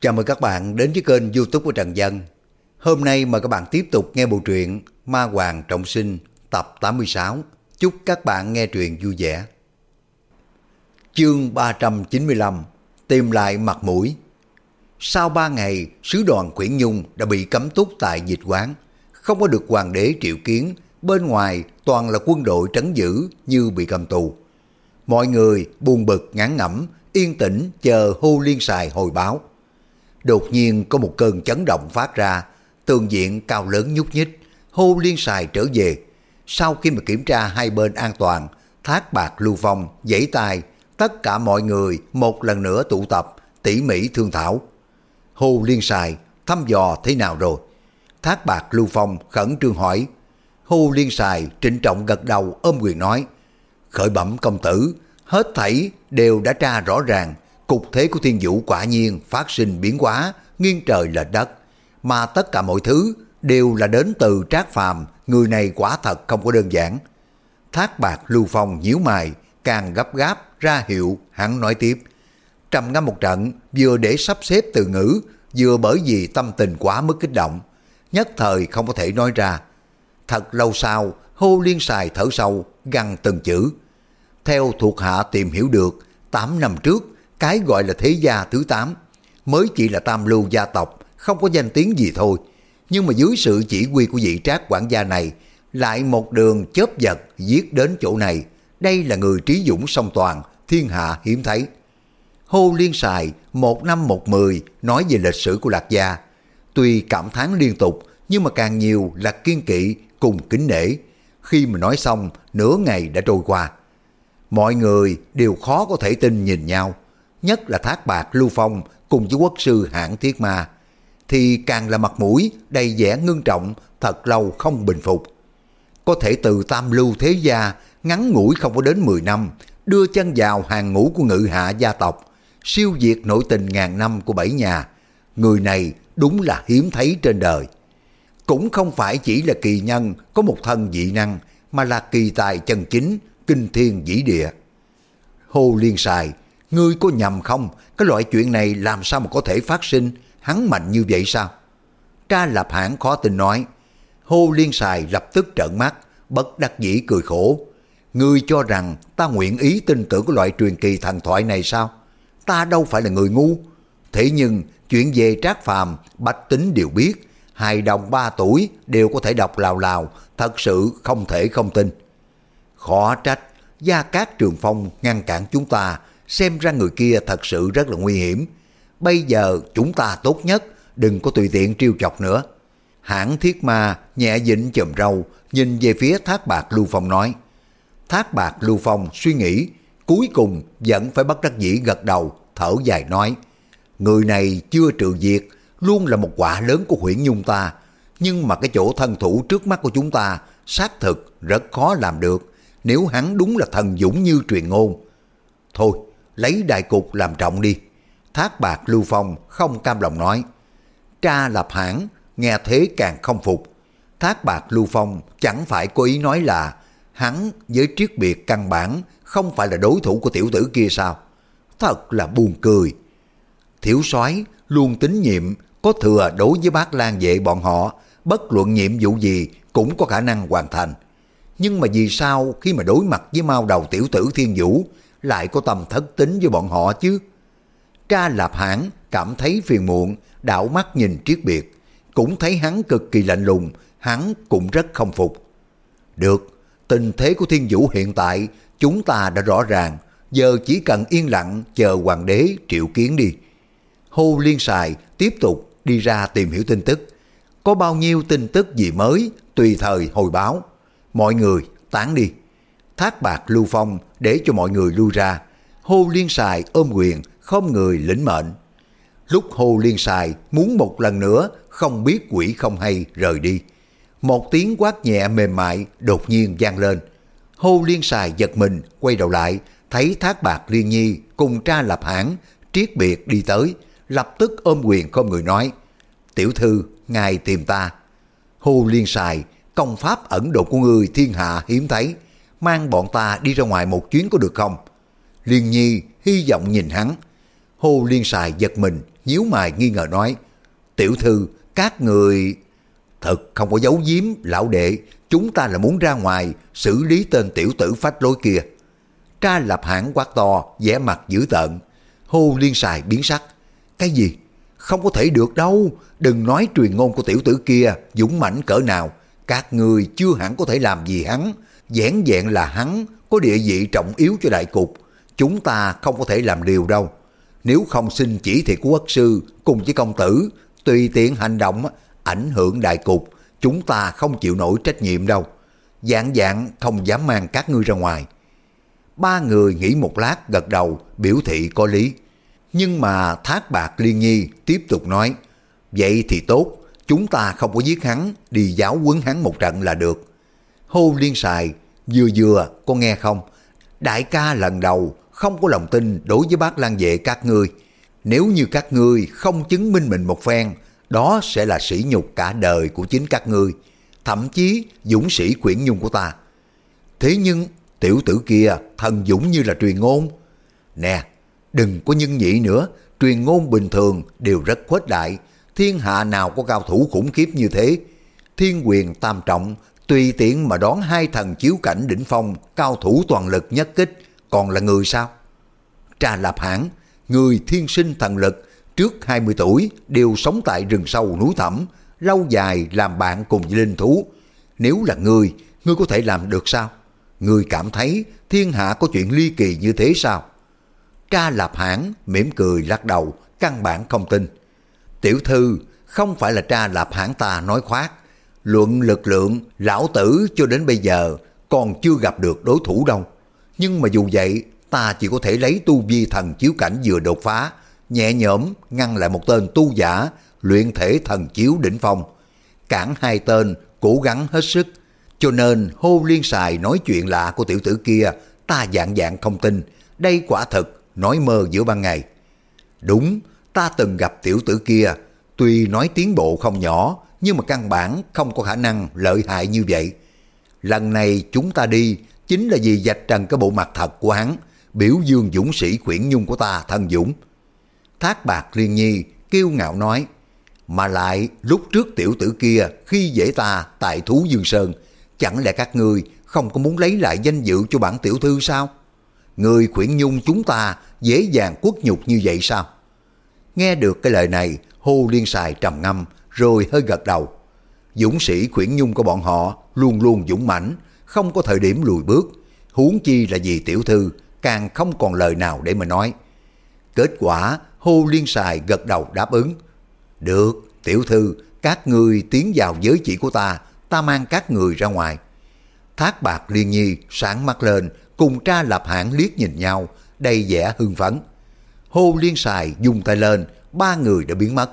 Chào mừng các bạn đến với kênh youtube của Trần Dân. Hôm nay mời các bạn tiếp tục nghe bộ truyện Ma Hoàng Trọng Sinh tập 86. Chúc các bạn nghe truyện vui vẻ. Chương 395 Tìm lại mặt mũi Sau 3 ngày, sứ đoàn Quyển Nhung đã bị cấm túc tại dịch quán. Không có được hoàng đế triệu kiến, bên ngoài toàn là quân đội trấn giữ như bị cầm tù. Mọi người buồn bực ngán ngẩm, yên tĩnh chờ hô liên xài hồi báo. Đột nhiên có một cơn chấn động phát ra, tường diện cao lớn nhúc nhích, hô liên xài trở về. Sau khi mà kiểm tra hai bên an toàn, thác bạc lưu phong, dãy tay, tất cả mọi người một lần nữa tụ tập, tỉ mỉ thương thảo. Hô liên xài, thăm dò thế nào rồi? Thác bạc lưu phong khẩn trương hỏi. Hô liên xài trịnh trọng gật đầu ôm quyền nói. Khởi bẩm công tử, hết thảy đều đã tra rõ ràng, cục thế của thiên vũ quả nhiên phát sinh biến hóa, nghiêng trời lệch đất, mà tất cả mọi thứ đều là đến từ Trác Phàm, người này quả thật không có đơn giản. Thác bạc Lưu Phong nhíu mày, càng gấp gáp ra hiệu hắn nói tiếp. Trầm ngâm một trận, vừa để sắp xếp từ ngữ, vừa bởi vì tâm tình quá mức kích động, nhất thời không có thể nói ra. Thật lâu sau, hô liên xài thở sâu, gằn từng chữ. Theo thuộc hạ tìm hiểu được, 8 năm trước, cái gọi là thế gia thứ 8, mới chỉ là tam lưu gia tộc, không có danh tiếng gì thôi. Nhưng mà dưới sự chỉ huy của vị trác quản gia này, lại một đường chớp giật giết đến chỗ này. Đây là người trí dũng song toàn, thiên hạ hiếm thấy. Hô Liên Sài, một năm một mười, nói về lịch sử của Lạc Gia. Tuy cảm thán liên tục, nhưng mà càng nhiều là kiên kỵ cùng kính nể. Khi mà nói xong, nửa ngày đã trôi qua. Mọi người đều khó có thể tin nhìn nhau, nhất là Thác Bạc Lưu Phong cùng với quốc sư hãng Thiết Ma, thì càng là mặt mũi đầy vẻ ngưng trọng, thật lâu không bình phục. Có thể từ tam lưu thế gia, ngắn ngủi không có đến 10 năm, đưa chân vào hàng ngũ của ngự hạ gia tộc, siêu diệt nội tình ngàn năm của bảy nhà. Người này đúng là hiếm thấy trên đời. Cũng không phải chỉ là kỳ nhân có một thân dị năng, mà là kỳ tài chân chính, kinh thiên dĩ địa. Hồ Liên Sài, ngươi có nhầm không? Cái loại chuyện này làm sao mà có thể phát sinh? Hắn mạnh như vậy sao? Tra lập hãng khó tin nói. hô Liên Sài lập tức trợn mắt, bất đắc dĩ cười khổ. Ngươi cho rằng ta nguyện ý tin tưởng cái loại truyền kỳ thần thoại này sao? Ta đâu phải là người ngu. Thế nhưng chuyện về trác phàm, bách tính đều biết. Hai đồng ba tuổi đều có thể đọc lào lào, thật sự không thể không tin. Khó trách, Gia Cát Trường Phong ngăn cản chúng ta, xem ra người kia thật sự rất là nguy hiểm. Bây giờ chúng ta tốt nhất, đừng có tùy tiện trêu chọc nữa. Hãng thiết ma nhẹ dịnh chùm râu, nhìn về phía thác bạc Lưu Phong nói. Thác bạc Lưu Phong suy nghĩ, cuối cùng vẫn phải bất đắc dĩ gật đầu, thở dài nói. Người này chưa trừ diệt, luôn là một quả lớn của huyện Nhung ta. Nhưng mà cái chỗ thân thủ trước mắt của chúng ta xác thực rất khó làm được nếu hắn đúng là thần dũng như truyền ngôn. Thôi, lấy đại cục làm trọng đi. Thác bạc Lưu Phong không cam lòng nói. Tra lập hãng, nghe thế càng không phục. Thác bạc Lưu Phong chẳng phải có ý nói là hắn với triết biệt căn bản không phải là đối thủ của tiểu tử kia sao? Thật là buồn cười. Thiểu soái luôn tín nhiệm, có thừa đối với bác Lan vệ bọn họ, bất luận nhiệm vụ gì cũng có khả năng hoàn thành. Nhưng mà vì sao khi mà đối mặt với mao đầu tiểu tử thiên vũ lại có tầm thất tính với bọn họ chứ? Tra lạp hãng cảm thấy phiền muộn, đảo mắt nhìn triết biệt, cũng thấy hắn cực kỳ lạnh lùng, hắn cũng rất không phục. Được, tình thế của thiên vũ hiện tại chúng ta đã rõ ràng, giờ chỉ cần yên lặng chờ hoàng đế triệu kiến đi. Hô Liên Sài tiếp tục đi ra tìm hiểu tin tức. Có bao nhiêu tin tức gì mới, tùy thời hồi báo. Mọi người tán đi. Thác bạc lưu phong để cho mọi người lui ra. Hô Liên Sài ôm quyền, không người lĩnh mệnh. Lúc Hồ Liên Sài muốn một lần nữa không biết quỷ không hay rời đi. Một tiếng quát nhẹ mềm mại đột nhiên vang lên. Hồ Liên Sài giật mình, quay đầu lại, thấy Thác Bạc Liên Nhi cùng tra lập hãng, triết biệt đi tới, lập tức ôm quyền không người nói. Tiểu thư, ngài tìm ta. Hồ Liên Sài, công pháp ẩn độ của người thiên hạ hiếm thấy, mang bọn ta đi ra ngoài một chuyến có được không? Liên Nhi hy vọng nhìn hắn. Hồ Liên Sài giật mình, nhíu mày nghi ngờ nói, tiểu thư, các người... Thật không có giấu giếm, lão đệ, chúng ta là muốn ra ngoài xử lý tên tiểu tử phách lối kia. Tra lập hãng quát to, vẻ mặt dữ tợn. Hồ Liên Sài biến sắc. Cái gì? Không có thể được đâu, đừng nói truyền ngôn của tiểu tử kia dũng mãnh cỡ nào. Các người chưa hẳn có thể làm gì hắn, dẻn dẹn là hắn có địa vị trọng yếu cho đại cục. Chúng ta không có thể làm điều đâu. Nếu không xin chỉ thị của quốc sư cùng với công tử, tùy tiện hành động, ảnh hưởng đại cục, chúng ta không chịu nổi trách nhiệm đâu. Dạng dạng không dám mang các ngươi ra ngoài. Ba người nghĩ một lát gật đầu, biểu thị có lý. Nhưng mà Thác Bạc Liên Nhi tiếp tục nói, vậy thì tốt, chúng ta không có giết hắn, đi giáo quấn hắn một trận là được. Hô Liên Sài, vừa vừa, con nghe không? Đại ca lần đầu không có lòng tin đối với bác Lan Vệ các ngươi. Nếu như các ngươi không chứng minh mình một phen, đó sẽ là sỉ nhục cả đời của chính các ngươi, thậm chí dũng sĩ quyển nhung của ta. Thế nhưng tiểu tử kia thần dũng như là truyền ngôn. Nè, đừng có nhân nhị nữa, truyền ngôn bình thường đều rất khuếch đại, thiên hạ nào có cao thủ khủng khiếp như thế. Thiên quyền tam trọng, tùy tiện mà đón hai thần chiếu cảnh đỉnh phong, cao thủ toàn lực nhất kích, còn là người sao? Trà Lạp Hãn, người thiên sinh thần lực, trước 20 tuổi đều sống tại rừng sâu núi thẳm, lâu dài làm bạn cùng với linh thú. Nếu là người ngươi có thể làm được sao? Ngươi cảm thấy thiên hạ có chuyện ly kỳ như thế sao? Tra Lạp Hãn mỉm cười lắc đầu, căn bản không tin. Tiểu thư, không phải là tra Lạp Hãn ta nói khoác. Luận lực lượng, lão tử cho đến bây giờ còn chưa gặp được đối thủ đâu. Nhưng mà dù vậy, ta chỉ có thể lấy tu vi thần chiếu cảnh vừa đột phá, nhẹ nhõm ngăn lại một tên tu giả, luyện thể thần chiếu đỉnh phong. Cản hai tên, cố gắng hết sức. Cho nên hô liên xài nói chuyện lạ của tiểu tử kia, ta dạng dạng không tin. Đây quả thật, nói mơ giữa ban ngày. Đúng, ta từng gặp tiểu tử kia, tuy nói tiến bộ không nhỏ, nhưng mà căn bản không có khả năng lợi hại như vậy. Lần này chúng ta đi chính là vì dạch trần cái bộ mặt thật của hắn, biểu dương dũng sĩ quyển nhung của ta thân dũng. Thác bạc liên nhi kiêu ngạo nói, mà lại lúc trước tiểu tử kia khi dễ ta tại Thú Dương Sơn, chẳng lẽ các ngươi không có muốn lấy lại danh dự cho bản tiểu thư sao? Người quyển nhung chúng ta dễ dàng quất nhục như vậy sao? Nghe được cái lời này, hô liên xài trầm ngâm, rồi hơi gật đầu. Dũng sĩ khuyển nhung của bọn họ luôn luôn dũng mãnh, không có thời điểm lùi bước. Huống chi là vì tiểu thư, càng không còn lời nào để mà nói. Kết quả, hô liên xài gật đầu đáp ứng. Được, tiểu thư, các người tiến vào giới chỉ của ta, ta mang các người ra ngoài. Thác bạc liên nhi sáng mắt lên, cùng tra lập hãng liếc nhìn nhau, đầy vẻ hưng phấn. Hô liên xài dùng tay lên, ba người đã biến mất.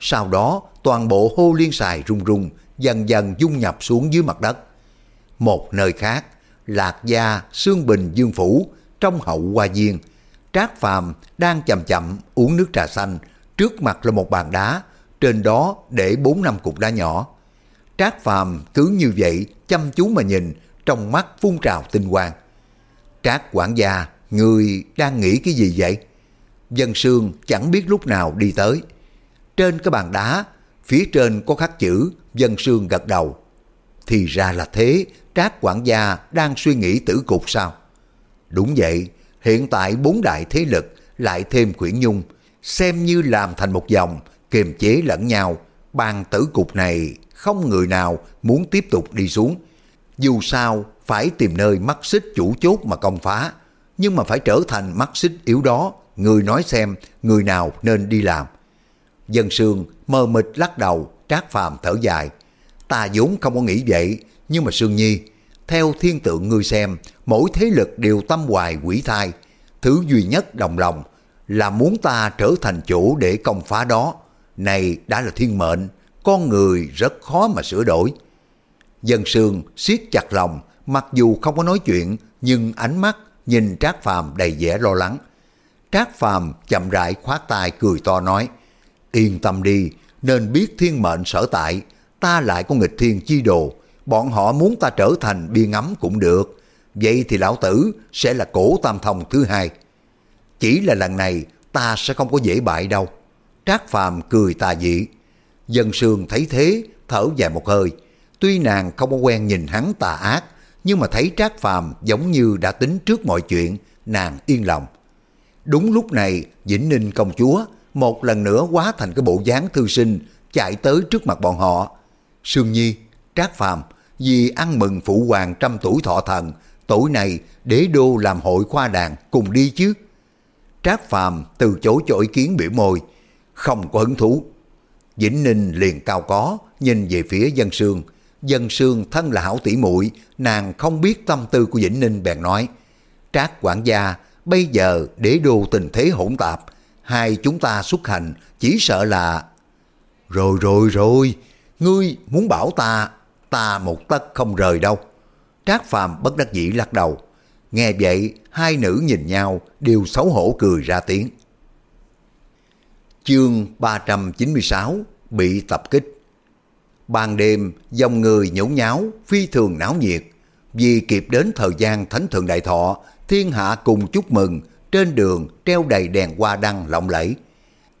Sau đó, toàn bộ hô liên xài rung rung, dần dần dung nhập xuống dưới mặt đất. Một nơi khác, Lạc Gia, Sương Bình, Dương Phủ, trong hậu hoa viên, Trác Phàm đang chậm chậm uống nước trà xanh, trước mặt là một bàn đá, trên đó để bốn năm cục đá nhỏ. Trác Phàm cứ như vậy chăm chú mà nhìn, trong mắt phun trào tinh quang. Trác quản gia, người đang nghĩ cái gì vậy? Dân sương chẳng biết lúc nào đi tới. Trên cái bàn đá, phía trên có khắc chữ Dân sương gật đầu. Thì ra là thế, Trác quản gia đang suy nghĩ tử cục sao? Đúng vậy, hiện tại bốn đại thế lực lại thêm quyển nhung, xem như làm thành một dòng, kiềm chế lẫn nhau. Bàn tử cục này không người nào muốn tiếp tục đi xuống. Dù sao, phải tìm nơi mắc xích chủ chốt mà công phá. Nhưng mà phải trở thành mắc xích yếu đó, người nói xem người nào nên đi làm. Dân sương mờ mịt lắc đầu, trác phàm thở dài. Ta vốn không có nghĩ vậy, nhưng mà Sương Nhi, theo thiên tượng ngươi xem, mỗi thế lực đều tâm hoài quỷ thai. Thứ duy nhất đồng lòng là muốn ta trở thành chủ để công phá đó. Này đã là thiên mệnh, con người rất khó mà sửa đổi. Dân sương siết chặt lòng, mặc dù không có nói chuyện, nhưng ánh mắt nhìn Trác Phàm đầy vẻ lo lắng. Trác Phàm chậm rãi khoát tay cười to nói, yên tâm đi, nên biết thiên mệnh sở tại, ta lại có nghịch thiên chi đồ, bọn họ muốn ta trở thành biên ngắm cũng được, vậy thì lão tử sẽ là cổ tam thông thứ hai. Chỉ là lần này ta sẽ không có dễ bại đâu. Trác Phàm cười tà dị. Dân sương thấy thế, thở dài một hơi. Tuy nàng không có quen nhìn hắn tà ác, nhưng mà thấy Trác Phàm giống như đã tính trước mọi chuyện, nàng yên lòng. Đúng lúc này, Vĩnh Ninh công chúa một lần nữa hóa thành cái bộ dáng thư sinh chạy tới trước mặt bọn họ. Sương Nhi, Trác Phàm vì ăn mừng phụ hoàng trăm tuổi thọ thần, tối nay đế đô làm hội khoa đàn cùng đi chứ. Trác Phàm từ chối cho ý kiến biểu môi, không có hứng thú. Vĩnh Ninh liền cao có, nhìn về phía dân sương. Dân sương thân là hảo tỷ muội nàng không biết tâm tư của Vĩnh Ninh bèn nói. Trác quản gia, bây giờ đế đô tình thế hỗn tạp, hai chúng ta xuất hành chỉ sợ là... Rồi rồi rồi, ngươi muốn bảo ta, ta một tấc không rời đâu. Trác Phàm bất đắc dĩ lắc đầu. Nghe vậy, hai nữ nhìn nhau đều xấu hổ cười ra tiếng. Chương 396 Bị tập kích Ban đêm, dòng người nhốn nháo, phi thường náo nhiệt. Vì kịp đến thời gian Thánh Thượng Đại Thọ, thiên hạ cùng chúc mừng, trên đường treo đầy đèn hoa đăng lộng lẫy.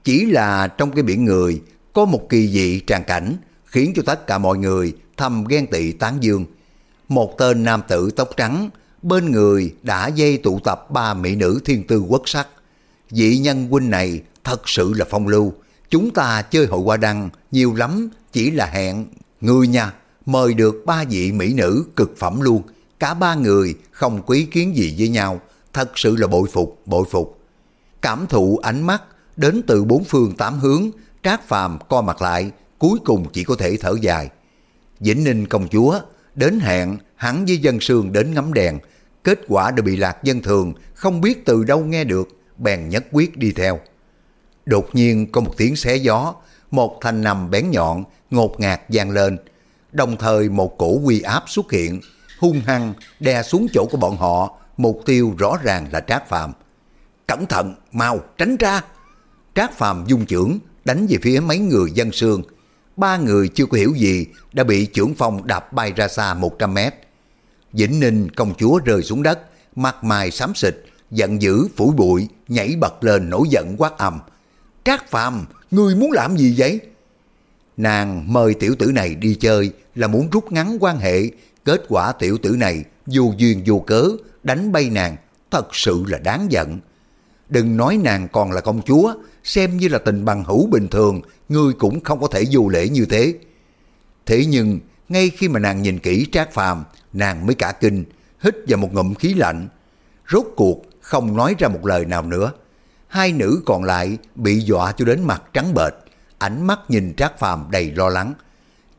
Chỉ là trong cái biển người, có một kỳ dị tràn cảnh, khiến cho tất cả mọi người thầm ghen tị tán dương. Một tên nam tử tóc trắng, bên người đã dây tụ tập ba mỹ nữ thiên tư quốc sắc. Vị nhân huynh này thật sự là phong lưu. Chúng ta chơi hội hoa đăng nhiều lắm, chỉ là hẹn. Người nha, mời được ba vị mỹ nữ cực phẩm luôn. Cả ba người không quý kiến gì với nhau, thật sự là bội phục, bội phục. Cảm thụ ánh mắt đến từ bốn phương tám hướng, Trác Phàm co mặt lại, cuối cùng chỉ có thể thở dài. Vĩnh Ninh công chúa, đến hẹn hắn với dân sương đến ngắm đèn, kết quả đã bị lạc dân thường, không biết từ đâu nghe được, bèn nhất quyết đi theo. Đột nhiên có một tiếng xé gió, một thanh nằm bén nhọn, ngột ngạt vang lên. Đồng thời một cổ quy áp xuất hiện, hung hăng đè xuống chỗ của bọn họ, mục tiêu rõ ràng là Trác Phàm. Cẩn thận, mau, tránh ra. Trác Phàm dung trưởng, đánh về phía mấy người dân sương. Ba người chưa có hiểu gì đã bị trưởng phong đạp bay ra xa 100 mét. Vĩnh Ninh công chúa rơi xuống đất, mặt mày xám xịt, giận dữ phủi bụi, nhảy bật lên nổi giận quát ầm. Trác Phàm, ngươi muốn làm gì vậy? Nàng mời tiểu tử này đi chơi là muốn rút ngắn quan hệ, kết quả tiểu tử này dù duyên vô cớ đánh bay nàng, thật sự là đáng giận. Đừng nói nàng còn là công chúa, xem như là tình bằng hữu bình thường, ngươi cũng không có thể vô lễ như thế. Thế nhưng, ngay khi mà nàng nhìn kỹ Trác Phàm, nàng mới cả kinh, hít vào một ngụm khí lạnh. Rốt cuộc không nói ra một lời nào nữa. Hai nữ còn lại bị dọa cho đến mặt trắng bệch, ánh mắt nhìn Trác Phàm đầy lo lắng.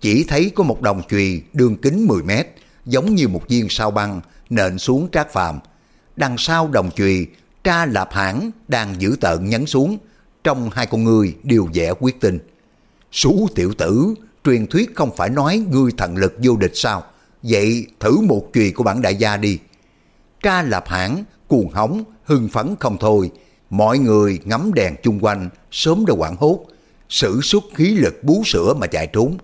Chỉ thấy có một đồng chùy đường kính 10 mét, giống như một viên sao băng, nện xuống Trác Phàm. Đằng sau đồng chùy, tra lạp hãng đang giữ tợn nhấn xuống, trong hai con người đều vẻ quyết tinh. Sú tiểu tử, truyền thuyết không phải nói ngươi thần lực vô địch sao? Vậy thử một chùy của bản đại gia đi. Tra lạp hãng, cuồng hóng, hưng phấn không thôi. Mọi người ngắm đèn chung quanh, sớm đã quảng hốt, sử xuất khí lực bú sữa mà chạy trốn.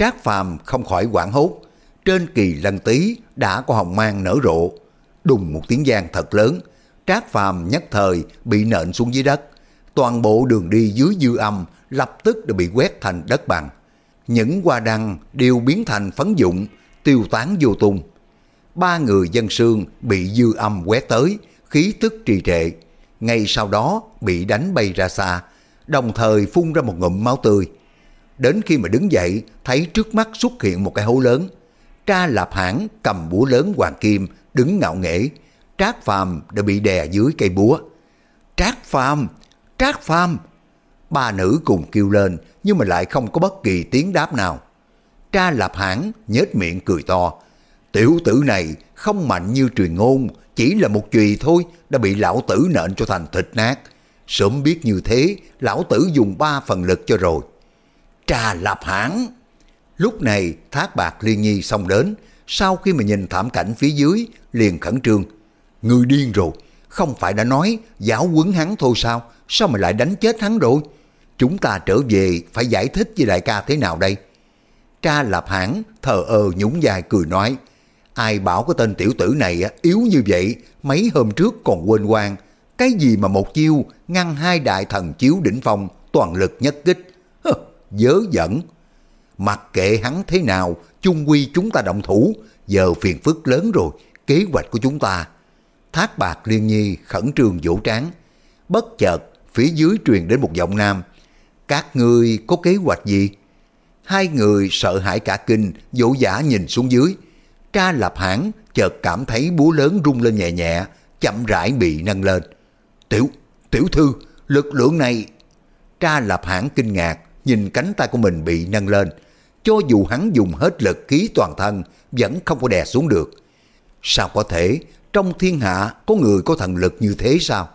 Trác Phàm không khỏi quảng hốt, trên kỳ lân tí đã có hồng mang nở rộ. Đùng một tiếng giang thật lớn, Trác Phàm nhất thời bị nện xuống dưới đất. Toàn bộ đường đi dưới dư âm lập tức đã bị quét thành đất bằng. Những hoa đăng đều biến thành phấn dụng, tiêu tán vô tung. Ba người dân sương bị dư âm quét tới, khí tức trì trệ. Ngay sau đó bị đánh bay ra xa, đồng thời phun ra một ngụm máu tươi. Đến khi mà đứng dậy, thấy trước mắt xuất hiện một cái hố lớn. Tra Lạp Hãn cầm búa lớn hoàng kim, đứng ngạo nghễ. Trác Phàm đã bị đè dưới cây búa. Trác Phàm, Trác Phàm. Ba nữ cùng kêu lên, nhưng mà lại không có bất kỳ tiếng đáp nào. Tra Lạp Hãn nhếch miệng cười to. Tiểu tử này không mạnh như truyền ngôn, chỉ là một chùy thôi đã bị lão tử nện cho thành thịt nát. Sớm biết như thế, lão tử dùng ba phần lực cho rồi. Trà Lạp hãng. Lúc này Thác Bạc Liên Nhi xong đến, sau khi mà nhìn thảm cảnh phía dưới, liền khẩn trương. Người điên rồi, không phải đã nói giáo quấn hắn thôi sao, sao mà lại đánh chết hắn rồi? Chúng ta trở về phải giải thích với đại ca thế nào đây? Tra Lạp hãng thờ ơ nhún dài cười nói, ai bảo cái tên tiểu tử này yếu như vậy, mấy hôm trước còn quên quang, Cái gì mà một chiêu ngăn hai đại thần chiếu đỉnh phong toàn lực nhất kích. Dớ dẫn. Mặc kệ hắn thế nào, chung quy chúng ta động thủ, giờ phiền phức lớn rồi, kế hoạch của chúng ta. Thác bạc liên nhi khẩn trương vỗ tráng Bất chợt, phía dưới truyền đến một giọng nam. Các ngươi có kế hoạch gì? Hai người sợ hãi cả kinh, dỗ dã nhìn xuống dưới. Tra lập hãng chợt cảm thấy búa lớn rung lên nhẹ nhẹ, chậm rãi bị nâng lên. Tiểu, tiểu thư, lực lượng này... Tra lập hãng kinh ngạc, nhìn cánh tay của mình bị nâng lên. Cho dù hắn dùng hết lực khí toàn thân, vẫn không có đè xuống được. Sao có thể, trong thiên hạ có người có thần lực như thế sao?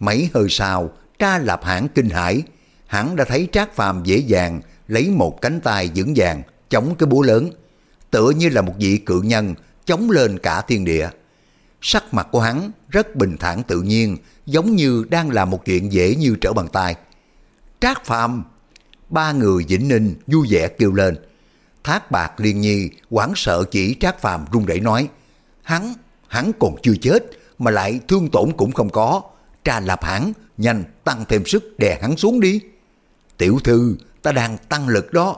Mấy hơi sau, tra lập hãng kinh hãi, hắn đã thấy Trác Phàm dễ dàng lấy một cánh tay vững vàng chống cái búa lớn, tựa như là một vị cự nhân chống lên cả thiên địa. Sắc mặt của hắn rất bình thản tự nhiên, giống như đang làm một chuyện dễ như trở bàn tay. Trác Phàm Ba người Vĩnh Ninh vui vẻ kêu lên. Thác bạc liên nhi hoảng sợ chỉ Trác Phàm run rẩy nói Hắn, hắn còn chưa chết mà lại thương tổn cũng không có. Tra lập hắn, nhanh tăng thêm sức đè hắn xuống đi. Tiểu thư, ta đang tăng lực đó.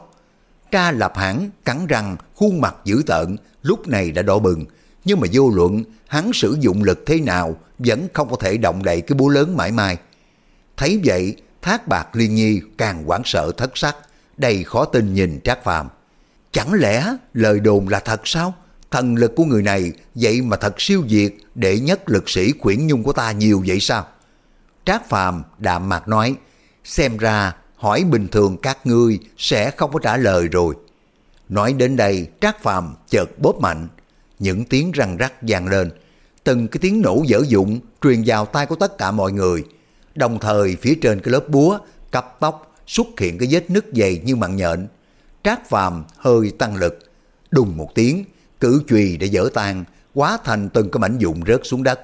Tra lập hãn cắn răng, khuôn mặt dữ tợn, lúc này đã đỏ bừng. Nhưng mà vô luận, hắn sử dụng lực thế nào, vẫn không có thể động đậy cái búa lớn mãi mai. Thấy vậy, thác bạc liên nhi càng hoảng sợ thất sắc, đầy khó tin nhìn Trác Phàm. Chẳng lẽ lời đồn là thật sao? Thần lực của người này vậy mà thật siêu việt để nhất lực sĩ quyển nhung của ta nhiều vậy sao? Trác Phàm đạm mạc nói, xem ra hỏi bình thường các ngươi sẽ không có trả lời rồi. Nói đến đây, Trác Phàm chợt bóp mạnh, những tiếng răng rắc vang lên, từng cái tiếng nổ dở dụng truyền vào tai của tất cả mọi người. Đồng thời phía trên cái lớp búa, cấp tóc xuất hiện cái vết nứt dày như mạng nhện. Trác Phàm hơi tăng lực, đùng một tiếng, cử chùy để dở tan, hóa thành từng cái mảnh dụng rớt xuống đất.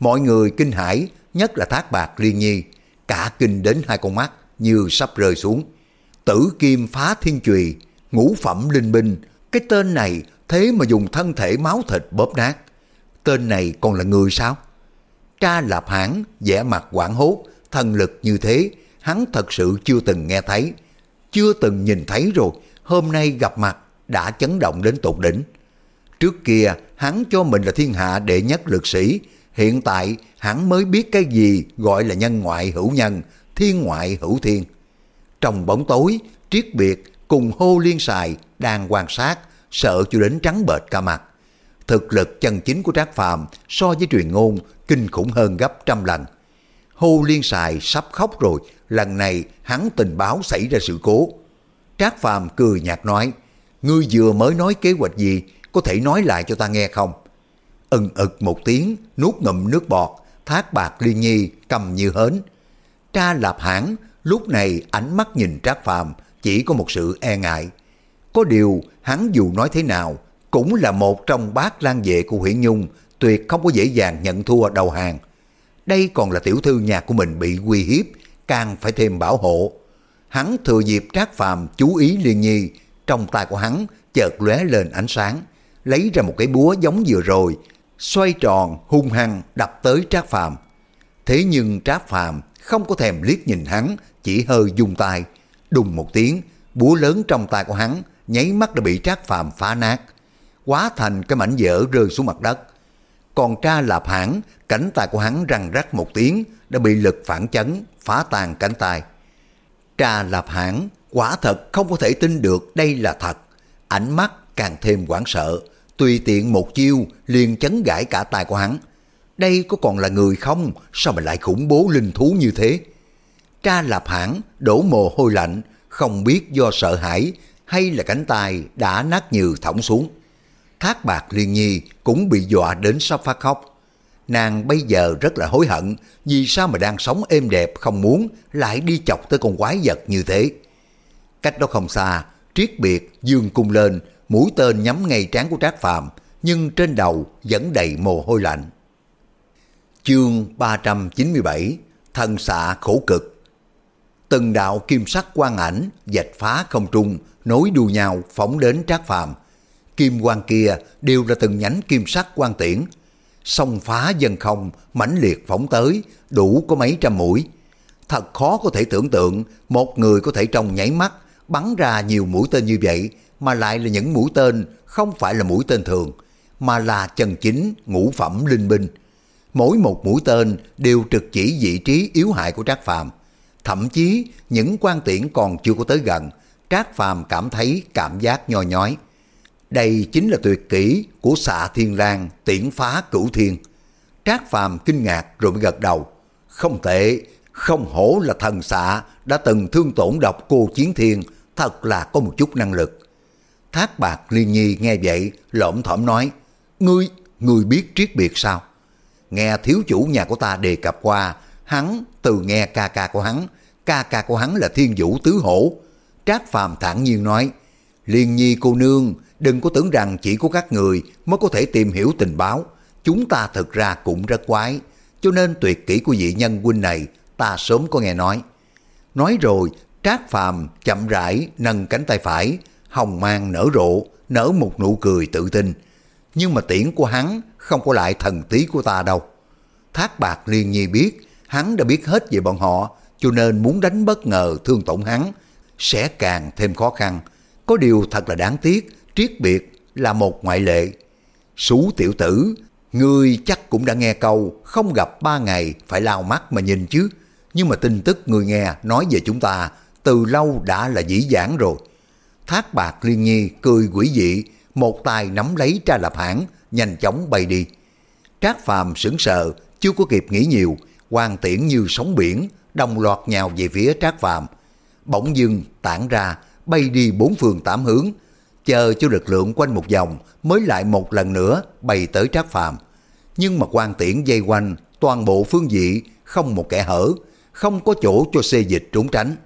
Mọi người kinh hãi, nhất là thác bạc liên nhi, cả kinh đến hai con mắt như sắp rơi xuống. Tử kim phá thiên chùy, ngũ phẩm linh binh, cái tên này thế mà dùng thân thể máu thịt bóp nát. Tên này còn là người sao? Tra lạp hãn, vẻ mặt quảng hốt, thần lực như thế, hắn thật sự chưa từng nghe thấy, chưa từng nhìn thấy rồi, hôm nay gặp mặt đã chấn động đến tột đỉnh. Trước kia, hắn cho mình là thiên hạ đệ nhất lực sĩ, hiện tại hắn mới biết cái gì gọi là nhân ngoại hữu nhân, thiên ngoại hữu thiên. Trong bóng tối, triết biệt cùng hô liên xài đang quan sát, sợ cho đến trắng bệch cả mặt. Thực lực chân chính của Trác Phàm so với truyền ngôn kinh khủng hơn gấp trăm lần. Hô liên xài sắp khóc rồi, lần này hắn tình báo xảy ra sự cố. Trác Phàm cười nhạt nói, ngươi vừa mới nói kế hoạch gì, có thể nói lại cho ta nghe không? Ừng ực một tiếng, nuốt ngụm nước bọt, thác bạc liên nhi, cầm như hến. Tra lạp hãng, lúc này ánh mắt nhìn Trác Phàm chỉ có một sự e ngại. Có điều, hắn dù nói thế nào, cũng là một trong bát lan vệ của huyện Nhung, tuyệt không có dễ dàng nhận thua đầu hàng. Đây còn là tiểu thư nhà của mình bị uy hiếp, càng phải thêm bảo hộ. Hắn thừa dịp Trác Phàm chú ý liên nhi, trong tay của hắn chợt lóe lên ánh sáng, lấy ra một cái búa giống vừa rồi, xoay tròn hung hăng đập tới Trác Phàm. Thế nhưng Trác Phàm không có thèm liếc nhìn hắn, chỉ hơi dùng tay, đùng một tiếng, búa lớn trong tay của hắn nháy mắt đã bị Trác Phàm phá nát, quá thành cái mảnh vỡ rơi xuống mặt đất. Còn tra lạp hãn, cánh tay của hắn răng rắc một tiếng đã bị lực phản chấn, phá tan cánh tay. Tra lạp hãn quả thật không có thể tin được đây là thật. Ánh mắt càng thêm hoảng sợ, tùy tiện một chiêu liền chấn gãy cả tay của hắn. Đây có còn là người không? Sao mà lại khủng bố linh thú như thế? Tra lạp hãn đổ mồ hôi lạnh, không biết do sợ hãi hay là cánh tay đã nát như thõng xuống. Thác bạc liên nhi cũng bị dọa đến sắp phát khóc. Nàng bây giờ rất là hối hận vì sao mà đang sống êm đẹp không muốn lại đi chọc tới con quái vật như thế. Cách đó không xa, triết biệt dương cung lên, mũi tên nhắm ngay trán của Trác Phàm nhưng trên đầu vẫn đầy mồ hôi lạnh. Chương 397 Thần xạ khổ cực Từng đạo kim sắc quang ảnh dạch phá không trung nối đuôi nhau phóng đến Trác Phàm Kim quang kia đều là từng nhánh kim sắc quan tiễn. sông phá dân không, mãnh liệt phóng tới, đủ có mấy trăm mũi. Thật khó có thể tưởng tượng một người có thể trong nháy mắt bắn ra nhiều mũi tên như vậy mà lại là những mũi tên không phải là mũi tên thường, mà là chân chính ngũ phẩm linh binh. Mỗi một mũi tên đều trực chỉ vị trí yếu hại của Trác Phàm. Thậm chí những quan tiễn còn chưa có tới gần, Trác Phàm cảm thấy cảm giác nho nhói. Đây chính là tuyệt kỹ của xạ thiên lang tiễn phá cửu thiên. Trác Phàm kinh ngạc rồi mới gật đầu. Không tệ, không hổ là thần xạ đã từng thương tổn độc cô chiến thiên, thật là có một chút năng lực. Thác bạc liên nhi nghe vậy, lộn thỏm nói, Ngươi, ngươi biết triết biệt sao? Nghe thiếu chủ nhà của ta đề cập qua, hắn từ nghe ca ca của hắn, ca ca của hắn là thiên vũ tứ hổ. Trác phàm thản nhiên nói, Liên nhi cô nương, đừng có tưởng rằng chỉ có các người mới có thể tìm hiểu tình báo. Chúng ta thực ra cũng rất quái, cho nên tuyệt kỹ của vị nhân huynh này ta sớm có nghe nói. Nói rồi, Trác Phàm chậm rãi nâng cánh tay phải, hồng mang nở rộ, nở một nụ cười tự tin. Nhưng mà tiễn của hắn không có lại thần tí của ta đâu. Thác bạc liên nhi biết, hắn đã biết hết về bọn họ, cho nên muốn đánh bất ngờ thương tổn hắn, sẽ càng thêm khó khăn. Có điều thật là đáng tiếc, triết biệt là một ngoại lệ. Sú tiểu tử, ngươi chắc cũng đã nghe câu không gặp ba ngày phải lao mắt mà nhìn chứ. Nhưng mà tin tức người nghe nói về chúng ta từ lâu đã là dĩ dãn rồi. Thác bạc liên nhi cười quỷ dị, một tay nắm lấy tra lập hãng, nhanh chóng bay đi. Trác phàm sững sờ, chưa có kịp nghĩ nhiều, hoàng tiễn như sóng biển, đồng loạt nhào về phía trác phàm. Bỗng dưng tản ra, bay đi bốn phương tám hướng, chờ cho lực lượng quanh một vòng mới lại một lần nữa bay tới trác phàm. Nhưng mà quan tiễn dây quanh toàn bộ phương vị không một kẻ hở, không có chỗ cho xê dịch trốn tránh.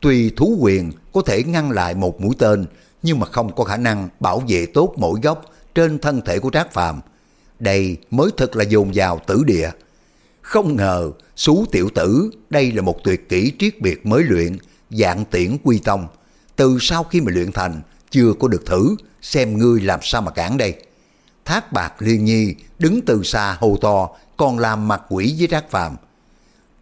Tuy thú quyền có thể ngăn lại một mũi tên, nhưng mà không có khả năng bảo vệ tốt mỗi góc trên thân thể của Trác Phàm. Đây mới thật là dồn vào tử địa. Không ngờ, xú tiểu tử, đây là một tuyệt kỹ triết biệt mới luyện, dạng tiễn quy tông. Từ sau khi mà luyện thành, chưa có được thử, xem ngươi làm sao mà cản đây. Thác bạc liên nhi, đứng từ xa hô to, còn làm mặt quỷ với Trác Phàm.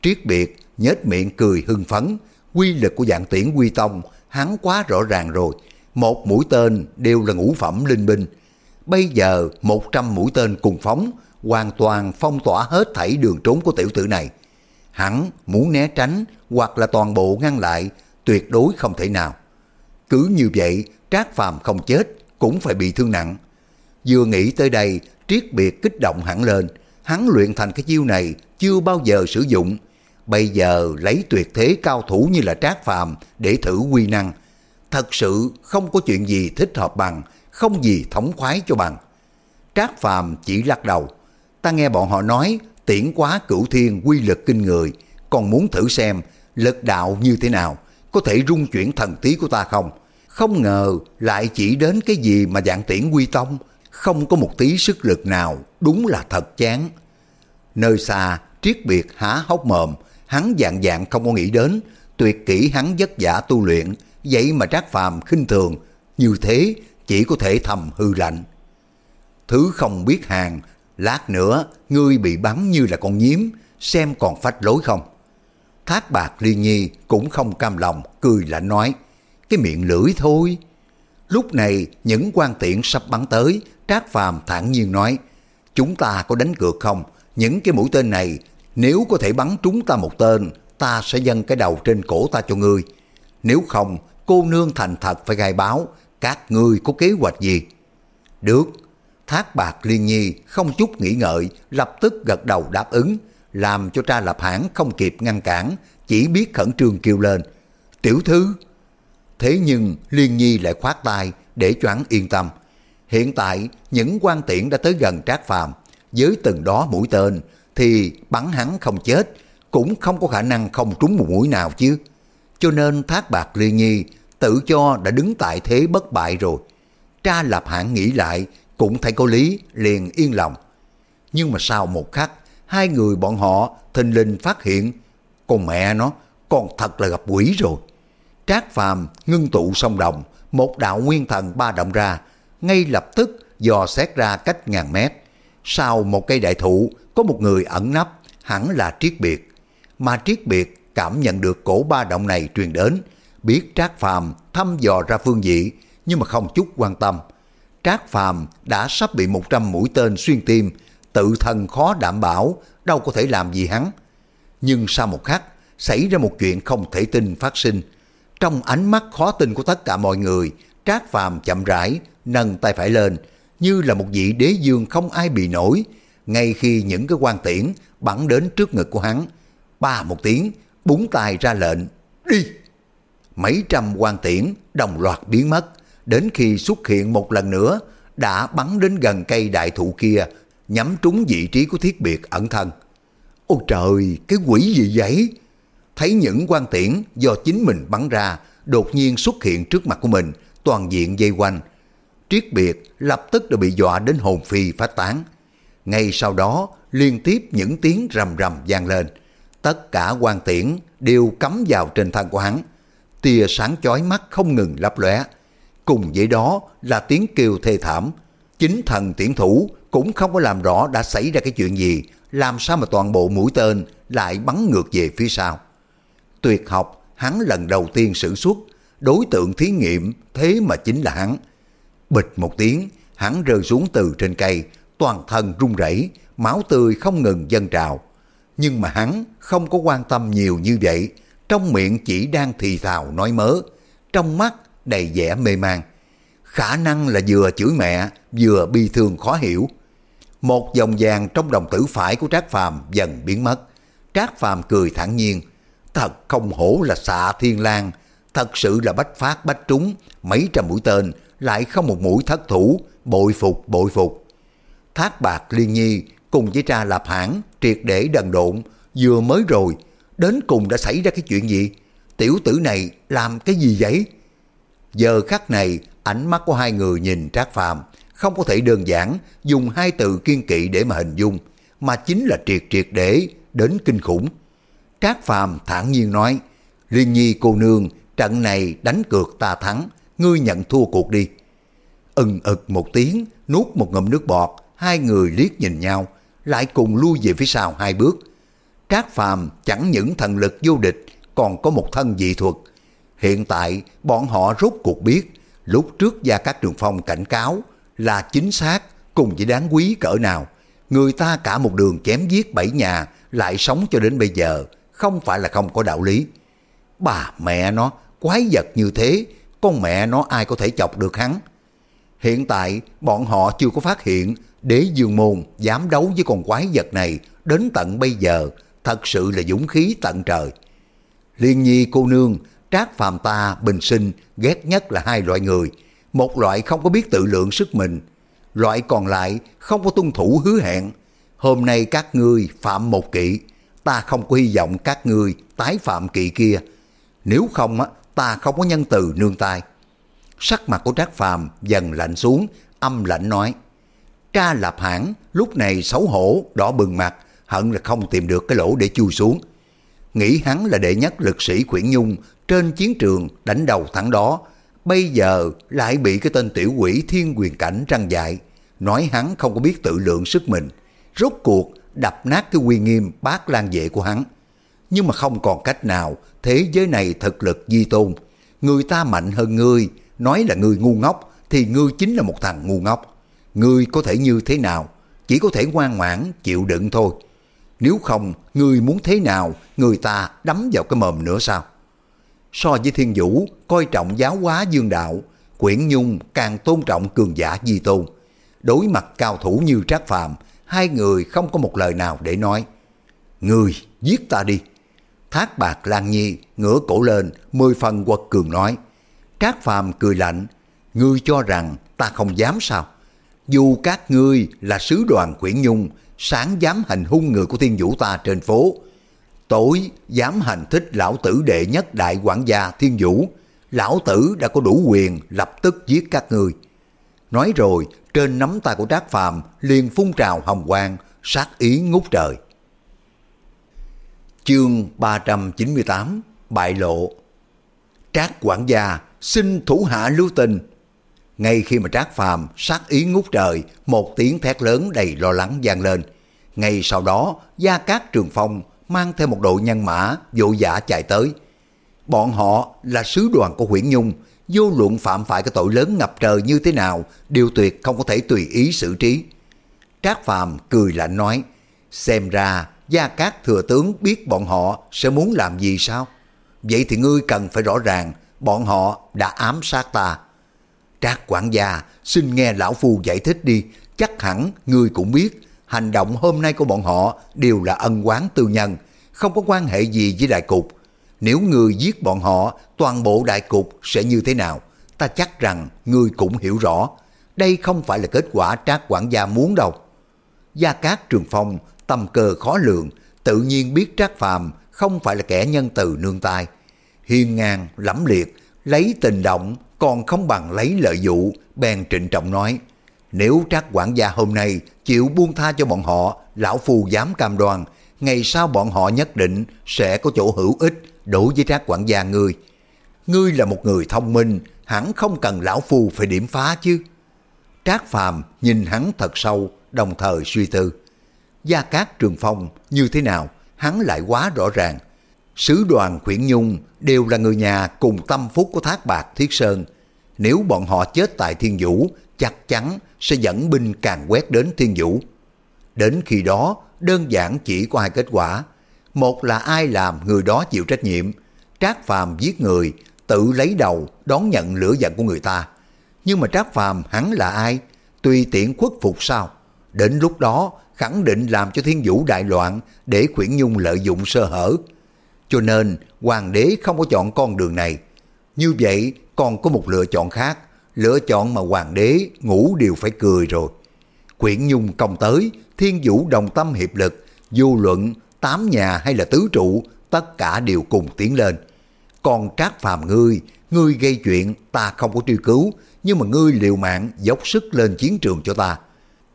Triết biệt, nhếch miệng cười hưng phấn, quy lực của dạng tiễn quy tông hắn quá rõ ràng rồi. Một mũi tên đều là ngũ phẩm linh binh. Bây giờ 100 mũi tên cùng phóng, hoàn toàn phong tỏa hết thảy đường trốn của tiểu tử này. Hắn muốn né tránh hoặc là toàn bộ ngăn lại, tuyệt đối không thể nào. Cứ như vậy, Trác Phàm không chết, cũng phải bị thương nặng. Vừa nghĩ tới đây, Triết Biệt kích động hẳn lên, hắn luyện thành cái chiêu này chưa bao giờ sử dụng, Bây giờ lấy tuyệt thế cao thủ như là Trác Phàm để thử quy năng. Thật sự không có chuyện gì thích hợp bằng, không gì thống khoái cho bằng. Trác Phàm chỉ lắc đầu. Ta nghe bọn họ nói tiễn quá cửu thiên quy lực kinh người, còn muốn thử xem lực đạo như thế nào, có thể rung chuyển thần tí của ta không? Không ngờ lại chỉ đến cái gì mà dạng tiễn quy tông, không có một tí sức lực nào, đúng là thật chán. Nơi xa, triết biệt há hốc mồm, hắn dạng dạng không có nghĩ đến, tuyệt kỹ hắn vất vả tu luyện, vậy mà Trác Phàm khinh thường, như thế chỉ có thể thầm hư lạnh. Thứ không biết hàng, lát nữa ngươi bị bắn như là con nhím, xem còn phách lối không. Thác bạc liên nhi cũng không cam lòng, cười lạnh nói, cái miệng lưỡi thôi. Lúc này những quan tiện sắp bắn tới, Trác Phàm thản nhiên nói, chúng ta có đánh cược không? Những cái mũi tên này nếu có thể bắn trúng ta một tên, ta sẽ dâng cái đầu trên cổ ta cho ngươi. Nếu không, cô nương thành thật phải gai báo, các ngươi có kế hoạch gì? Được, Thác Bạc Liên Nhi không chút nghĩ ngợi, lập tức gật đầu đáp ứng, làm cho tra lập hãng không kịp ngăn cản, chỉ biết khẩn trương kêu lên. Tiểu thư! Thế nhưng Liên Nhi lại khoát tay để choáng yên tâm. Hiện tại, những quan tiễn đã tới gần Trác Phàm với từng đó mũi tên, thì bắn hắn không chết, cũng không có khả năng không trúng một mũi nào chứ. Cho nên Thác Bạc Liên Nhi tự cho đã đứng tại thế bất bại rồi. Tra lập hãng nghĩ lại cũng thấy có lý, liền yên lòng. Nhưng mà sau một khắc, hai người bọn họ thình lình phát hiện, con mẹ nó, còn thật là gặp quỷ rồi. Trác Phàm ngưng tụ sông đồng, một đạo nguyên thần ba động ra, ngay lập tức dò xét ra cách ngàn mét. sau một cây đại thụ có một người ẩn nấp, hẳn là Triết Biệt. Mà Triết Biệt cảm nhận được cổ ba động này truyền đến, biết Trác Phàm thăm dò ra phương vị nhưng mà không chút quan tâm. Trác Phàm đã sắp bị 100 mũi tên xuyên tim, tự thân khó đảm bảo, đâu có thể làm gì hắn. Nhưng sau một khắc, xảy ra một chuyện không thể tin phát sinh. Trong ánh mắt khó tin của tất cả mọi người, Trác Phàm chậm rãi nâng tay phải lên, như là một vị đế dương không ai bị nổi. Ngay khi những cái quan tiễn bắn đến trước ngực của hắn, ba một tiếng, búng tay ra lệnh, đi! Mấy trăm quan tiễn đồng loạt biến mất, đến khi xuất hiện một lần nữa, đã bắn đến gần cây đại thụ kia, nhắm trúng vị trí của thiết biệt ẩn thân. Ôi trời, cái quỷ gì vậy? Thấy những quan tiễn do chính mình bắn ra, đột nhiên xuất hiện trước mặt của mình, toàn diện dây quanh. Triết biệt lập tức đã bị dọa đến hồn phi phát tán. Ngay sau đó, liên tiếp những tiếng rầm rầm vang lên. Tất cả quan tiễn đều cắm vào trên thân của hắn. Tia sáng chói mắt không ngừng lấp lóe. Cùng với đó là tiếng kêu thê thảm. Chính thần tiễn thủ cũng không có làm rõ đã xảy ra cái chuyện gì, làm sao mà toàn bộ mũi tên lại bắn ngược về phía sau. Tuyệt học hắn lần đầu tiên sử xuất, đối tượng thí nghiệm thế mà chính là hắn. Bịch một tiếng, hắn rơi xuống từ trên cây, toàn thân run rẩy, máu tươi không ngừng dâng trào. Nhưng mà hắn không có quan tâm nhiều như vậy, trong miệng chỉ đang thì thào nói mớ, trong mắt đầy vẻ mê man. Khả năng là vừa chửi mẹ, vừa bi thương khó hiểu. Một dòng vàng trong đồng tử phải của Trác Phàm dần biến mất. Trác Phàm cười thản nhiên, thật không hổ là xạ thiên lang, thật sự là bách phát bách trúng, mấy trăm mũi tên, lại không một mũi thất thủ, bội phục bội phục. Thác bạc liên nhi cùng với cha lạp hãn triệt để đần độn, vừa mới rồi, đến cùng đã xảy ra cái chuyện gì? Tiểu tử này làm cái gì vậy? Giờ khắc này, ánh mắt của hai người nhìn Trác Phàm không có thể đơn giản dùng hai từ kiên kỵ để mà hình dung, mà chính là triệt triệt để đến kinh khủng. Trác Phàm thản nhiên nói, Liên Nhi cô nương, trận này đánh cược ta thắng, ngươi nhận thua cuộc đi. Ừng ực một tiếng, nuốt một ngụm nước bọt, hai người liếc nhìn nhau, lại cùng lui về phía sau hai bước. Trác Phàm chẳng những thần lực vô địch, còn có một thân dị thuật. Hiện tại, bọn họ rốt cuộc biết, lúc trước Gia các Trường Phong cảnh cáo là chính xác cùng với đáng quý cỡ nào. Người ta cả một đường chém giết bảy nhà, lại sống cho đến bây giờ, không phải là không có đạo lý. Bà mẹ nó, quái vật như thế, con mẹ nó ai có thể chọc được hắn. Hiện tại, bọn họ chưa có phát hiện đế dương môn dám đấu với con quái vật này đến tận bây giờ, thật sự là dũng khí tận trời. Liên nhi cô nương, trác phàm ta, bình sinh, ghét nhất là hai loại người. Một loại không có biết tự lượng sức mình, loại còn lại không có tuân thủ hứa hẹn. Hôm nay các ngươi phạm một kỵ, ta không có hy vọng các ngươi tái phạm kỵ kia. Nếu không, á ta không có nhân từ nương tay. Sắc mặt của Trác Phàm dần lạnh xuống, âm lạnh nói. Tra lập hãng lúc này xấu hổ, đỏ bừng mặt, hận là không tìm được cái lỗ để chui xuống. Nghĩ hắn là đệ nhất lực sĩ Quyển Nhung trên chiến trường đánh đầu thắng đó, bây giờ lại bị cái tên tiểu quỷ thiên quyền cảnh răng dại, nói hắn không có biết tự lượng sức mình, rốt cuộc đập nát cái uy nghiêm bát lan vệ của hắn. Nhưng mà không còn cách nào, thế giới này thực lực di tôn. Người ta mạnh hơn ngươi, nói là ngươi ngu ngốc, thì ngươi chính là một thằng ngu ngốc. Ngươi có thể như thế nào? Chỉ có thể ngoan ngoãn, chịu đựng thôi. Nếu không, ngươi muốn thế nào, người ta đấm vào cái mồm nữa sao? So với thiên vũ, coi trọng giáo hóa dương đạo, quyển nhung càng tôn trọng cường giả di tôn. Đối mặt cao thủ như Trác Phàm hai người không có một lời nào để nói. Người, giết ta đi. Thác bạc Lan Nhi ngửa cổ lên, mười phần quật cường nói. Trác Phàm cười lạnh, ngươi cho rằng ta không dám sao? Dù các ngươi là sứ đoàn quyển nhung, sáng dám hành hung người của thiên vũ ta trên phố, tối dám hành thích lão tử đệ nhất đại quản gia thiên vũ, lão tử đã có đủ quyền lập tức giết các ngươi. Nói rồi, trên nắm tay của Trác Phàm liền phun trào hồng quang, sát ý ngút trời. Chương 398 Bại lộ Trác quản gia xin thủ hạ lưu tình Ngay khi mà Trác Phàm sát ý ngút trời, một tiếng thét lớn đầy lo lắng vang lên. Ngay sau đó, Gia Cát Trường Phong mang theo một đội nhân mã vội vã chạy tới. Bọn họ là sứ đoàn của Huyễn Nhung, vô luận phạm phải cái tội lớn ngập trời như thế nào, đều tuyệt không có thể tùy ý xử trí. Trác Phàm cười lạnh nói, xem ra Gia Cát Thừa Tướng biết bọn họ sẽ muốn làm gì sao? Vậy thì ngươi cần phải rõ ràng, bọn họ đã ám sát ta. Trác quản gia, xin nghe lão phu giải thích đi, chắc hẳn ngươi cũng biết, hành động hôm nay của bọn họ đều là ân quán tư nhân, không có quan hệ gì với đại cục. Nếu người giết bọn họ, toàn bộ đại cục sẽ như thế nào? Ta chắc rằng người cũng hiểu rõ. Đây không phải là kết quả trác quản gia muốn đâu. Gia Cát Trường Phong tâm cơ khó lường, tự nhiên biết Trác Phàm không phải là kẻ nhân từ nương tay. Hiên ngang, lẫm liệt, lấy tình động còn không bằng lấy lợi dụ, bèn trịnh trọng nói, nếu Trác quản gia hôm nay chịu buông tha cho bọn họ, lão phu dám cam đoan, ngày sau bọn họ nhất định sẽ có chỗ hữu ích đối với Trác quản gia ngươi. Ngươi là một người thông minh, hẳn không cần lão phu phải điểm phá chứ. Trác Phàm nhìn hắn thật sâu, đồng thời suy tư. Gia Cát Trường Phong như thế nào, hắn lại quá rõ ràng. Sứ đoàn Khuyển Nhung đều là người nhà cùng tâm phúc của Thác Bạc Thiết Sơn. Nếu bọn họ chết tại Thiên Vũ, chắc chắn sẽ dẫn binh càng quét đến Thiên Vũ. Đến khi đó, đơn giản chỉ có hai kết quả. Một là ai làm người đó chịu trách nhiệm. Trác Phàm giết người, tự lấy đầu đón nhận lửa giận của người ta. Nhưng mà Trác Phàm hắn là ai? Tùy tiện khuất phục sao? Đến lúc đó khẳng định làm cho thiên vũ đại loạn để Khuyển Nhung lợi dụng sơ hở. Cho nên hoàng đế không có chọn con đường này. Như vậy còn có một lựa chọn khác, lựa chọn mà hoàng đế ngủ đều phải cười rồi. Quyển Nhung công tới, thiên vũ đồng tâm hiệp lực, vô luận tám nhà hay là tứ trụ, tất cả đều cùng tiến lên. Còn trác phàm ngươi, ngươi gây chuyện ta không có truy cứu, nhưng mà ngươi liều mạng dốc sức lên chiến trường cho ta.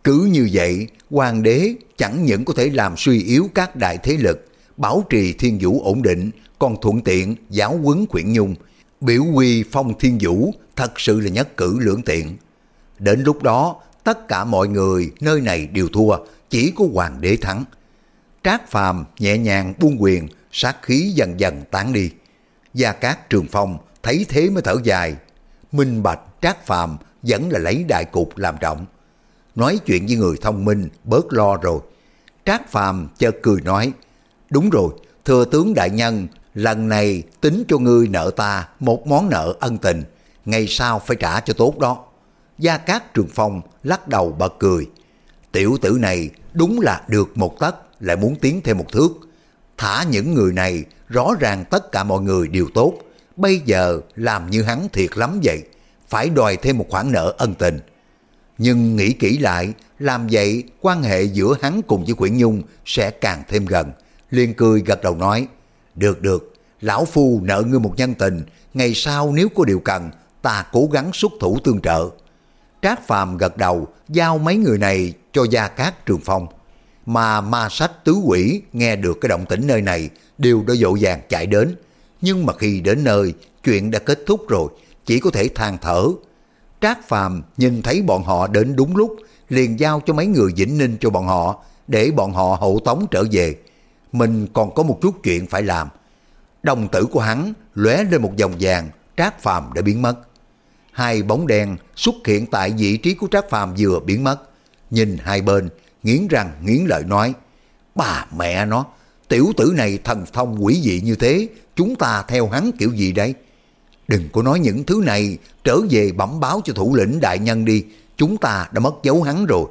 Cứ như vậy, hoàng đế chẳng những có thể làm suy yếu các đại thế lực, bảo trì thiên vũ ổn định, còn thuận tiện giáo huấn quyển nhung, biểu quy phong thiên vũ thật sự là nhất cử lưỡng tiện. Đến lúc đó, tất cả mọi người nơi này đều thua, chỉ có hoàng đế thắng. Trác Phàm nhẹ nhàng buông quyền, sát khí dần dần tán đi. Gia Cát Trường Phong thấy thế mới thở dài. Minh Bạch Trác Phàm vẫn là lấy đại cục làm trọng. Nói chuyện với người thông minh bớt lo rồi. Trác Phàm chợt cười nói, đúng rồi, thừa tướng đại nhân, lần này tính cho ngươi nợ ta một món nợ ân tình, ngày sau phải trả cho tốt đó. Gia Cát Trường Phong lắc đầu bật cười. Tiểu tử này đúng là được một tấc lại muốn tiến thêm một thước. Thả những người này rõ ràng tất cả mọi người đều tốt. Bây giờ làm như hắn thiệt lắm vậy. Phải đòi thêm một khoản nợ ân tình. Nhưng nghĩ kỹ lại, làm vậy quan hệ giữa hắn cùng với Quyển Nhung sẽ càng thêm gần. Liên cười gật đầu nói, được được, lão phu nợ ngươi một nhân tình, ngày sau nếu có điều cần, ta cố gắng xuất thủ tương trợ. Trác Phàm gật đầu, giao mấy người này cho Gia Cát Trường Phong. Mà ma sách tứ quỷ nghe được cái động tĩnh nơi này đều đã dỗ dàng chạy đến. Nhưng mà khi đến nơi, chuyện đã kết thúc rồi, chỉ có thể than thở. Trác Phàm nhìn thấy bọn họ đến đúng lúc, liền giao cho mấy người Vĩnh Ninh cho bọn họ, để bọn họ hộ tống trở về. Mình còn có một chút chuyện phải làm. Đồng tử của hắn lóe lên một dòng vàng, Trác Phàm đã biến mất. Hai bóng đen xuất hiện tại vị trí của Trác Phàm vừa biến mất. Nhìn hai bên, nghiến răng nghiến lợi nói, bà mẹ nó, tiểu tử này thần thông quỷ dị như thế, chúng ta theo hắn kiểu gì đây? Đừng có nói những thứ này, trở về bẩm báo cho thủ lĩnh đại nhân đi, chúng ta đã mất dấu hắn rồi.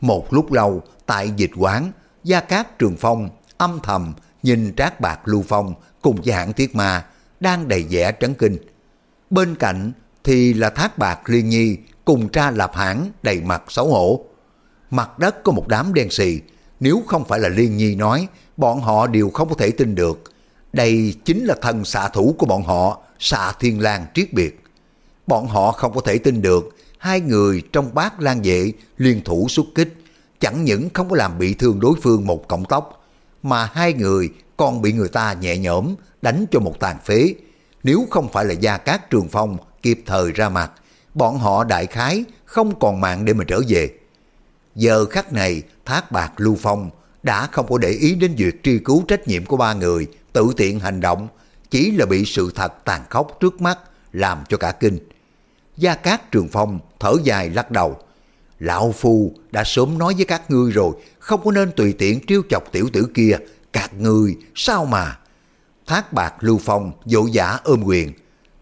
Một lúc lâu, tại dịch quán, Gia Cát Trường Phong âm thầm nhìn Trác Bạc Lưu Phong cùng với hãng Thiết Ma đang đầy vẻ trấn kinh. Bên cạnh thì là Thác Bạc Liên Nhi cùng tra lạp hãng đầy mặt xấu hổ. Mặt đất có một đám đen xì, nếu không phải là Liên Nhi nói, bọn họ đều không có thể tin được. Đây chính là thần xạ thủ của bọn họ, xạ thiên lang triết biệt. Bọn họ không có thể tin được, hai người trong bát lan vệ liên thủ xuất kích, chẳng những không có làm bị thương đối phương một cọng tóc, mà hai người còn bị người ta nhẹ nhõm đánh cho một tàn phế. Nếu không phải là Gia Cát Trường Phong kịp thời ra mặt, bọn họ đại khái không còn mạng để mà trở về. Giờ khắc này, Thác Bạc Lưu Phong đã không có để ý đến việc truy cứu trách nhiệm của ba người tự tiện hành động, chỉ là bị sự thật tàn khốc trước mắt làm cho cả kinh. Gia Cát Trường Phong thở dài lắc đầu. Lão Phu đã sớm nói với các ngươi rồi, không có nên tùy tiện trêu chọc tiểu tử kia, các ngươi sao mà. Thác bạc Lưu Phong dỗ giả ôm quyền.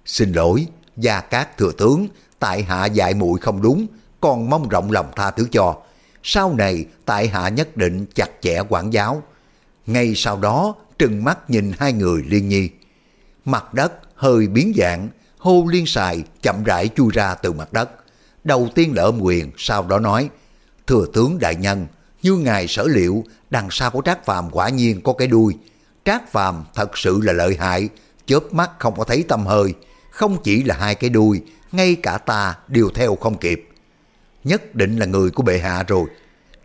Xin lỗi, Gia Cát Thừa Tướng, tại hạ dạy muội không đúng, còn mong rộng lòng tha thứ cho. Sau này tại hạ nhất định chặt chẽ quản giáo. Ngay sau đó trừng mắt nhìn hai người liên nhi. Mặt đất hơi biến dạng, hô liên xài chậm rãi chui ra từ mặt đất. Đầu tiên là ôm quyền, sau đó nói, Thừa tướng đại nhân, như ngài sở liệu, đằng sau của Trác Phàm quả nhiên có cái đuôi. Trác Phàm thật sự là lợi hại, chớp mắt không có thấy tâm hơi, không chỉ là hai cái đuôi, ngay cả ta đều theo không kịp. Nhất định là người của bệ hạ rồi.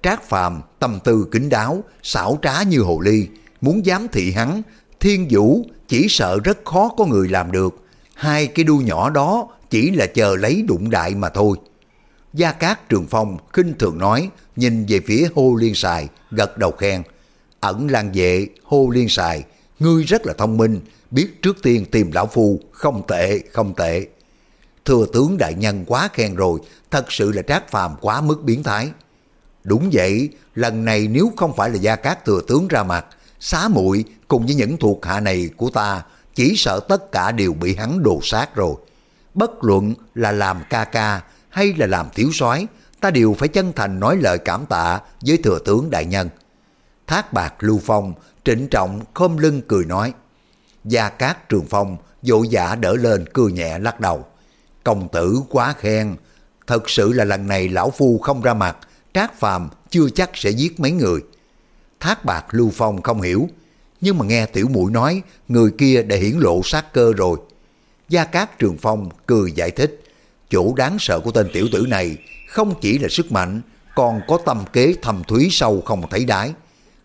Trác Phàm tâm tư kính đáo, xảo trá như hồ ly, muốn dám thị hắn, thiên vũ chỉ sợ rất khó có người làm được. Hai cái đuôi nhỏ đó chỉ là chờ lấy đụng đại mà thôi. Gia Cát Trường Phong khinh thường nói, nhìn về phía hô liên xài, gật đầu khen. Ẩn lan vệ, hô liên xài, ngươi rất là thông minh, biết trước tiên tìm lão phu, không tệ, không tệ. Thừa tướng đại nhân quá khen rồi, thật sự là trác phàm quá mức biến thái. Đúng vậy, lần này nếu không phải là Gia Cát thừa tướng ra mặt, xá muội cùng với những thuộc hạ này của ta, chỉ sợ tất cả đều bị hắn đồ sát rồi. Bất luận là làm ca ca hay là làm thiếu soái ta đều phải chân thành nói lời cảm tạ với thừa tướng đại nhân. Thác bạc Lưu Phong trịnh trọng khom lưng cười nói. Gia Cát Trường Phong dỗ dã đỡ lên cười nhẹ lắc đầu. Công tử quá khen, thật sự là lần này lão phu không ra mặt, trác phàm chưa chắc sẽ giết mấy người. Thác bạc Lưu Phong không hiểu, nhưng mà nghe tiểu mũi nói người kia đã hiển lộ sát cơ rồi. Gia Cát Trường Phong cười giải thích, chỗ đáng sợ của tên tiểu tử này không chỉ là sức mạnh, còn có tâm kế thầm thúy sâu không thấy đáy.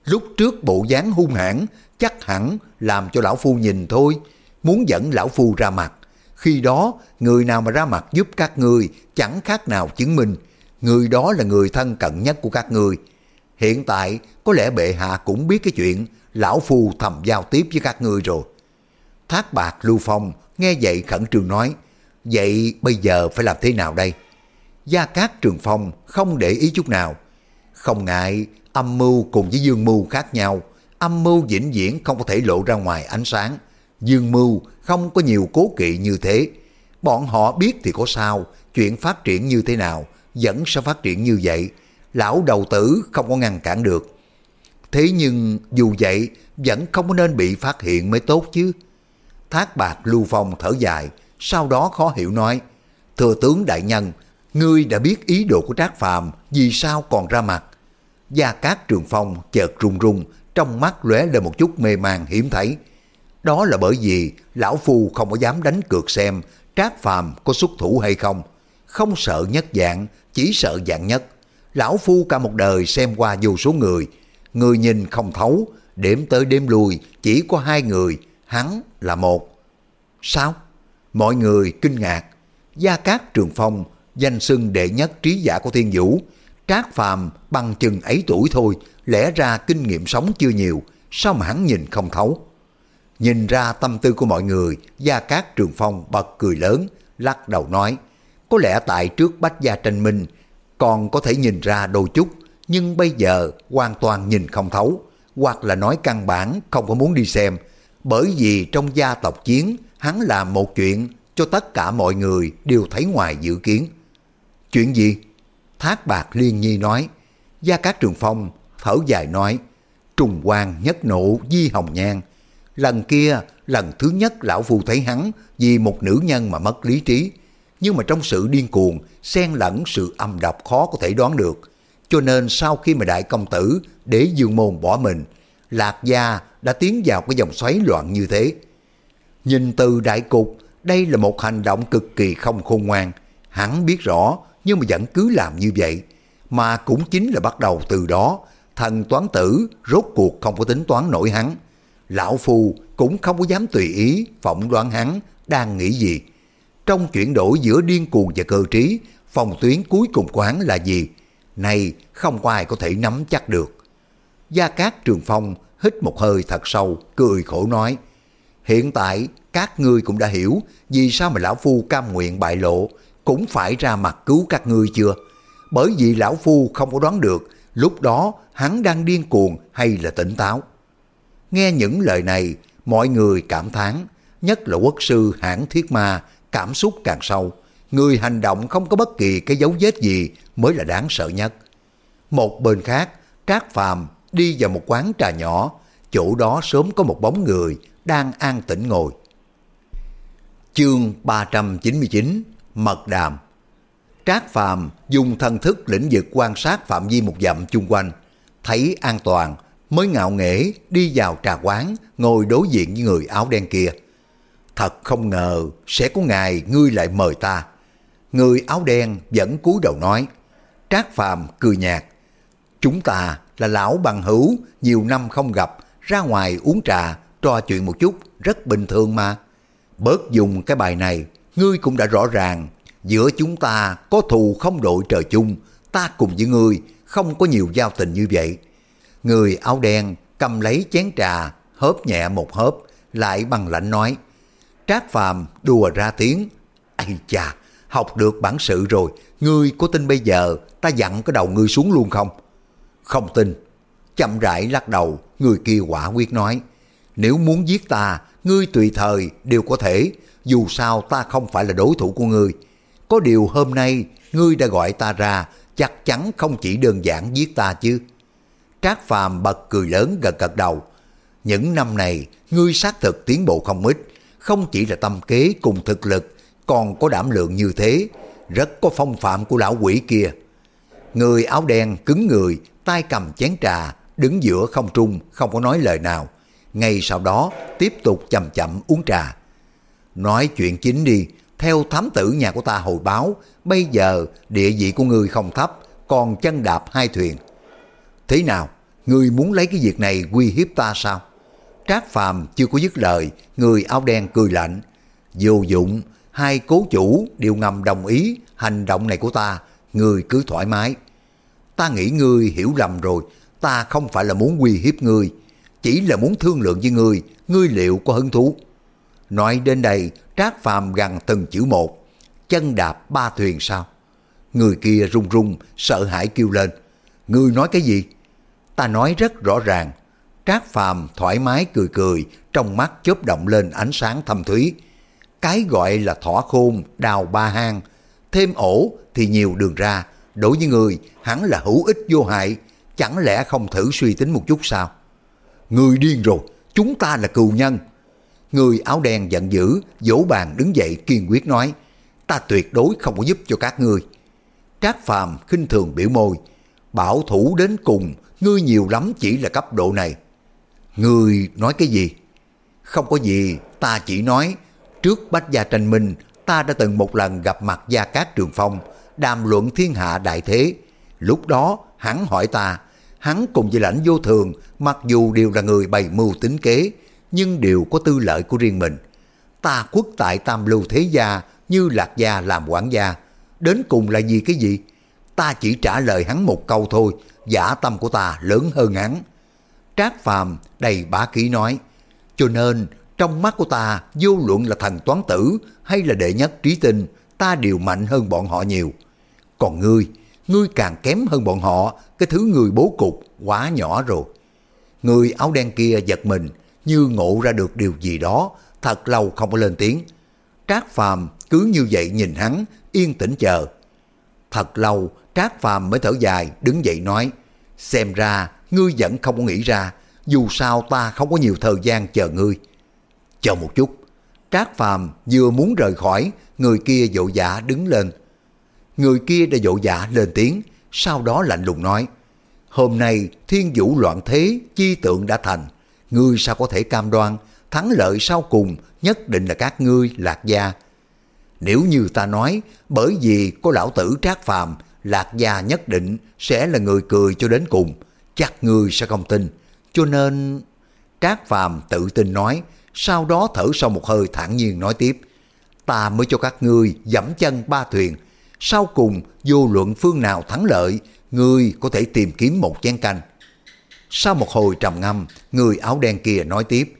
Lúc trước bộ dáng hung hãn chắc hẳn làm cho lão phu nhìn thôi, muốn dẫn lão phu ra mặt. Khi đó, người nào mà ra mặt giúp các người chẳng khác nào chứng minh, người đó là người thân cận nhất của các người Hiện tại, có lẽ bệ hạ cũng biết cái chuyện lão phu thầm giao tiếp với các người rồi. Thác bạc Lưu Phong nghe vậy khẩn trương nói, vậy bây giờ phải làm thế nào đây? Gia Cát Trường Phong không để ý chút nào. Không ngại, âm mưu cùng với dương mưu khác nhau, âm mưu vĩnh viễn không có thể lộ ra ngoài ánh sáng. Dương mưu không có nhiều cố kỵ như thế. Bọn họ biết thì có sao, chuyện phát triển như thế nào, vẫn sẽ phát triển như vậy. Lão đầu tử không có ngăn cản được. Thế nhưng dù vậy, vẫn không có nên bị phát hiện mới tốt chứ. Thác bạc Lưu Phong thở dài, sau đó khó hiểu nói, Thừa tướng đại nhân, ngươi đã biết ý đồ của Trác Phàm vì sao còn ra mặt. Gia Cát Trường Phong chợt run run, trong mắt lóe lên một chút mê man hiếm thấy. Đó là bởi vì lão phu không có dám đánh cược xem Trác Phàm có xuất thủ hay không. Không sợ nhất dạng, chỉ sợ dạng nhất. Lão phu cả một đời xem qua vô số người, người nhìn không thấu, đếm tới đêm lui chỉ có hai người, hắn là một. Sao? Mọi người kinh ngạc. Gia Cát Trường Phong, danh xưng đệ nhất trí giả của thiên vũ, Trác Phàm bằng chừng ấy tuổi thôi, lẽ ra kinh nghiệm sống chưa nhiều, sao mà hắn nhìn không thấu. Nhìn ra tâm tư của mọi người, Gia Cát Trường Phong bật cười lớn, lắc đầu nói, có lẽ tại trước Bách Gia tranh minh, còn có thể nhìn ra đôi chút, nhưng bây giờ hoàn toàn nhìn không thấu, hoặc là nói căn bản không có muốn đi xem, bởi vì trong gia tộc chiến, hắn làm một chuyện cho tất cả mọi người đều thấy ngoài dự kiến. Chuyện gì? Thác bạc liên nhi nói. Gia Cát Trường Phong thở dài nói. Trùng quang nhất nộ di hồng nhan. Lần kia, lần thứ nhất lão phu thấy hắn vì một nữ nhân mà mất lý trí. Nhưng mà trong sự điên cuồng, xen lẫn sự âm độc khó có thể đoán được. Cho nên sau khi mà đại công tử để dương môn bỏ mình, Lạc Gia đã tiến vào cái dòng xoáy loạn như thế. Nhìn từ đại cục, đây là một hành động cực kỳ không khôn ngoan. Hắn biết rõ, nhưng mà vẫn cứ làm như vậy. Mà cũng chính là bắt đầu từ đó, thần toán tử rốt cuộc không có tính toán nổi hắn. Lão Phu cũng không có dám tùy ý phỏng đoán hắn đang nghĩ gì. Trong chuyển đổi giữa điên cuồng và cơ trí, phòng tuyến cuối cùng của hắn là gì? Này không có ai có thể nắm chắc được. Gia Cát Trường Phong hít một hơi thật sâu, cười khổ nói. Hiện tại các ngươi cũng đã hiểu vì sao mà Lão Phu cam nguyện bại lộ, cũng phải ra mặt cứu các ngươi chưa? Bởi vì Lão Phu không có đoán được lúc đó hắn đang điên cuồng hay là tỉnh táo. Nghe những lời này, mọi người cảm thán, nhất là quốc sư hãng thiết ma, cảm xúc càng sâu. Người hành động không có bất kỳ cái dấu vết gì mới là đáng sợ nhất. Một bên khác, Trác Phàm đi vào một quán trà nhỏ, chỗ đó sớm có một bóng người đang an tĩnh ngồi. Chương 399 Mật Đàm Trác Phàm dùng thần thức lĩnh vực quan sát phạm vi một dặm chung quanh, thấy an toàn mới ngạo nghễ đi vào trà quán ngồi đối diện với người áo đen kia. Thật không ngờ sẽ có ngày ngươi lại mời ta. Người áo đen vẫn cúi đầu nói. Trác Phàm cười nhạt. Chúng ta là lão bằng hữu, nhiều năm không gặp, ra ngoài uống trà, trò chuyện một chút, rất bình thường mà. Bớt dùng cái bài này, ngươi cũng đã rõ ràng, giữa chúng ta có thù không đội trời chung, ta cùng với ngươi không có nhiều giao tình như vậy. Người áo đen cầm lấy chén trà, hớp nhẹ một hớp, lại bằng lạnh nói. Trác Phàm đùa ra tiếng. Ây chà, học được bản sự rồi, ngươi có tin bây giờ ta dặn cái đầu ngươi xuống luôn không? Không tin. Chậm rãi lắc đầu, người kia quả quyết nói. Nếu muốn giết ta, ngươi tùy thời đều có thể, dù sao ta không phải là đối thủ của ngươi. Có điều hôm nay, ngươi đã gọi ta ra, chắc chắn không chỉ đơn giản giết ta chứ. Trác Phàm bật cười lớn gật gật đầu. Những năm này, ngươi xác thực tiến bộ không ít, không chỉ là tâm kế cùng thực lực, còn có đảm lượng như thế, rất có phong phạm của lão quỷ kia. Người áo đen cứng người, tay cầm chén trà, đứng giữa không trung, không có nói lời nào. Ngay sau đó, tiếp tục chậm chậm uống trà. Nói chuyện chính đi, theo thám tử nhà của ta hồi báo, bây giờ địa vị của ngươi không thấp, còn chân đạp hai thuyền. Thế nào, ngươi muốn lấy cái việc này uy hiếp ta sao? Trác Phàm chưa có dứt lời, người áo đen cười lạnh. Vô dụng, hai cố chủ đều ngầm đồng ý hành động này của ta, người cứ thoải mái. Ta nghĩ ngươi hiểu lầm rồi, ta không phải là muốn uy hiếp ngươi, chỉ là muốn thương lượng với ngươi, ngươi liệu có hứng thú. Nói đến đây, Trác Phàm gần từng chữ một, chân đạp ba thuyền sao? Người kia run run, sợ hãi kêu lên. Ngươi nói cái gì? Ta nói rất rõ ràng. Trác Phàm thoải mái cười cười, trong mắt chớp động lên ánh sáng thâm thúy. Cái gọi là thỏa khôn, đào ba hang, thêm ổ thì nhiều đường ra. Đối với người, hắn là hữu ích vô hại, chẳng lẽ không thử suy tính một chút sao? Người điên rồi, chúng ta là cừu nhân. Người áo đen giận dữ, vỗ bàn đứng dậy kiên quyết nói, ta tuyệt đối không có giúp cho các ngươi. Trác Phàm khinh thường biểu môi, bảo thủ đến cùng, ngươi nhiều lắm chỉ là cấp độ này. Ngươi nói cái gì? Không có gì, ta chỉ nói, trước Bách Gia Tranh Minh, ta đã từng một lần gặp mặt Gia Cát Trường Phong, đàm luận thiên hạ đại thế. Lúc đó, hắn hỏi ta, hắn cùng với lãnh vô thường, mặc dù đều là người bày mưu tính kế, nhưng đều có tư lợi của riêng mình. Ta quốc tại tam lưu thế gia như lạc gia làm quản gia, đến cùng là gì cái gì? Ta chỉ trả lời hắn một câu thôi, giả tâm của ta lớn hơn hắn. Trác Phàm đầy bá khí nói, cho nên trong mắt của ta vô luận là thần toán tử hay là đệ nhất trí tinh, ta đều mạnh hơn bọn họ nhiều. Còn ngươi, ngươi càng kém hơn bọn họ, cái thứ người bố cục quá nhỏ rồi. Người áo đen kia giật mình, như ngộ ra được điều gì đó, thật lâu không có lên tiếng. Trác Phàm cứ như vậy nhìn hắn, yên tĩnh chờ. Thật lâu, Trác Phàm mới thở dài, đứng dậy nói, xem ra ngươi vẫn không có nghĩ ra, dù sao ta không có nhiều thời gian chờ ngươi. Chờ một chút, Trác Phàm vừa muốn rời khỏi, người kia vội vã đứng lên. Người kia đã dỗ dạ lên tiếng, sau đó lạnh lùng nói, hôm nay thiên vũ loạn thế, chi tượng đã thành, ngươi sao có thể cam đoan, thắng lợi sau cùng nhất định là các ngươi lạc gia. Nếu như ta nói, bởi vì có lão tử trác phàm, lạc gia nhất định sẽ là người cười cho đến cùng, chắc ngươi sẽ không tin. Cho nên, trác phàm tự tin nói, sau đó thở sau một hơi thản nhiên nói tiếp, ta mới cho các ngươi dẫm chân ba thuyền. Sau cùng, vô luận phương nào thắng lợi, ngươi có thể tìm kiếm một chén canh. Sau một hồi trầm ngâm, người áo đen kia nói tiếp,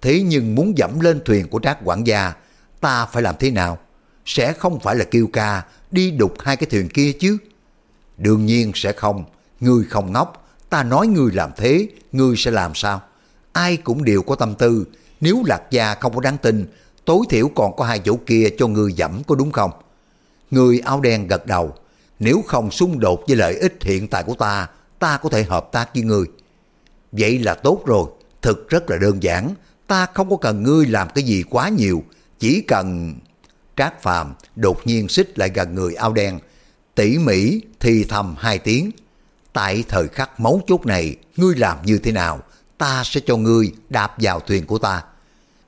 thế nhưng muốn dẫm lên thuyền của trác quản gia, ta phải làm thế nào? Sẽ không phải là kêu ca đi đục hai cái thuyền kia chứ? Đương nhiên sẽ không, ngươi không ngốc, ta nói ngươi làm thế, ngươi sẽ làm sao? Ai cũng đều có tâm tư, nếu lạc gia không có đáng tin, tối thiểu còn có hai chỗ kia cho ngươi dẫm có đúng không? Người áo đen gật đầu, nếu không xung đột với lợi ích hiện tại của ta, ta có thể hợp tác với ngươi. Vậy là tốt rồi, thực rất là đơn giản, ta không có cần ngươi làm cái gì quá nhiều, chỉ cần... Trác Phàm đột nhiên xích lại gần người áo đen, tỉ mỉ thì thầm hai tiếng. Tại thời khắc mấu chốt này, ngươi làm như thế nào, ta sẽ cho ngươi đạp vào thuyền của ta.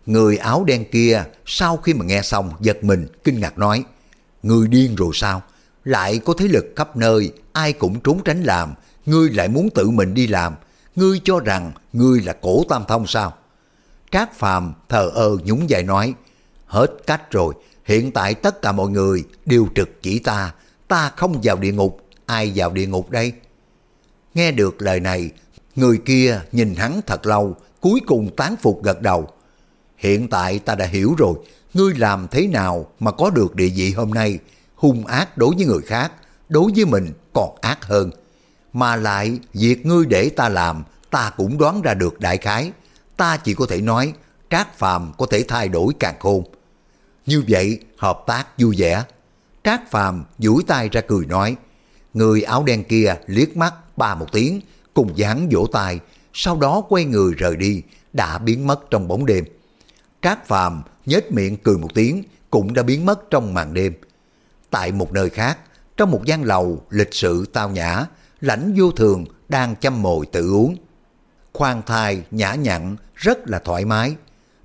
Người áo đen kia sau khi mà nghe xong giật mình kinh ngạc nói, ngươi điên rồi sao? Lại có thế lực khắp nơi, ai cũng trốn tránh làm, ngươi lại muốn tự mình đi làm, ngươi cho rằng ngươi là cổ tam thông sao? Trác Phàm thờ ơ nhún vai nói, hết cách rồi, hiện tại tất cả mọi người đều trực chỉ ta, ta không vào địa ngục, ai vào địa ngục đây? Nghe được lời này, người kia nhìn hắn thật lâu, cuối cùng tán phục gật đầu. Hiện tại ta đã hiểu rồi, ngươi làm thế nào mà có được địa vị hôm nay, hung ác đối với người khác, đối với mình còn ác hơn. Mà lại, việc ngươi để ta làm, ta cũng đoán ra được đại khái. Ta chỉ có thể nói, Trác Phàm có thể thay đổi càng khôn. Như vậy, hợp tác vui vẻ. Trác Phàm duỗi tay ra cười nói, người áo đen kia liếc mắt ba một tiếng, cùng dáng vỗ tay, sau đó quay người rời đi, đã biến mất trong bóng đêm. Trác Phàm nhếch miệng cười một tiếng, cũng đã biến mất trong màn đêm. Tại một nơi khác, trong một gian lầu lịch sự tao nhã, lãnh vô thường đang chăm mồi tự uống. Khoan thai, nhã nhặn, rất là thoải mái.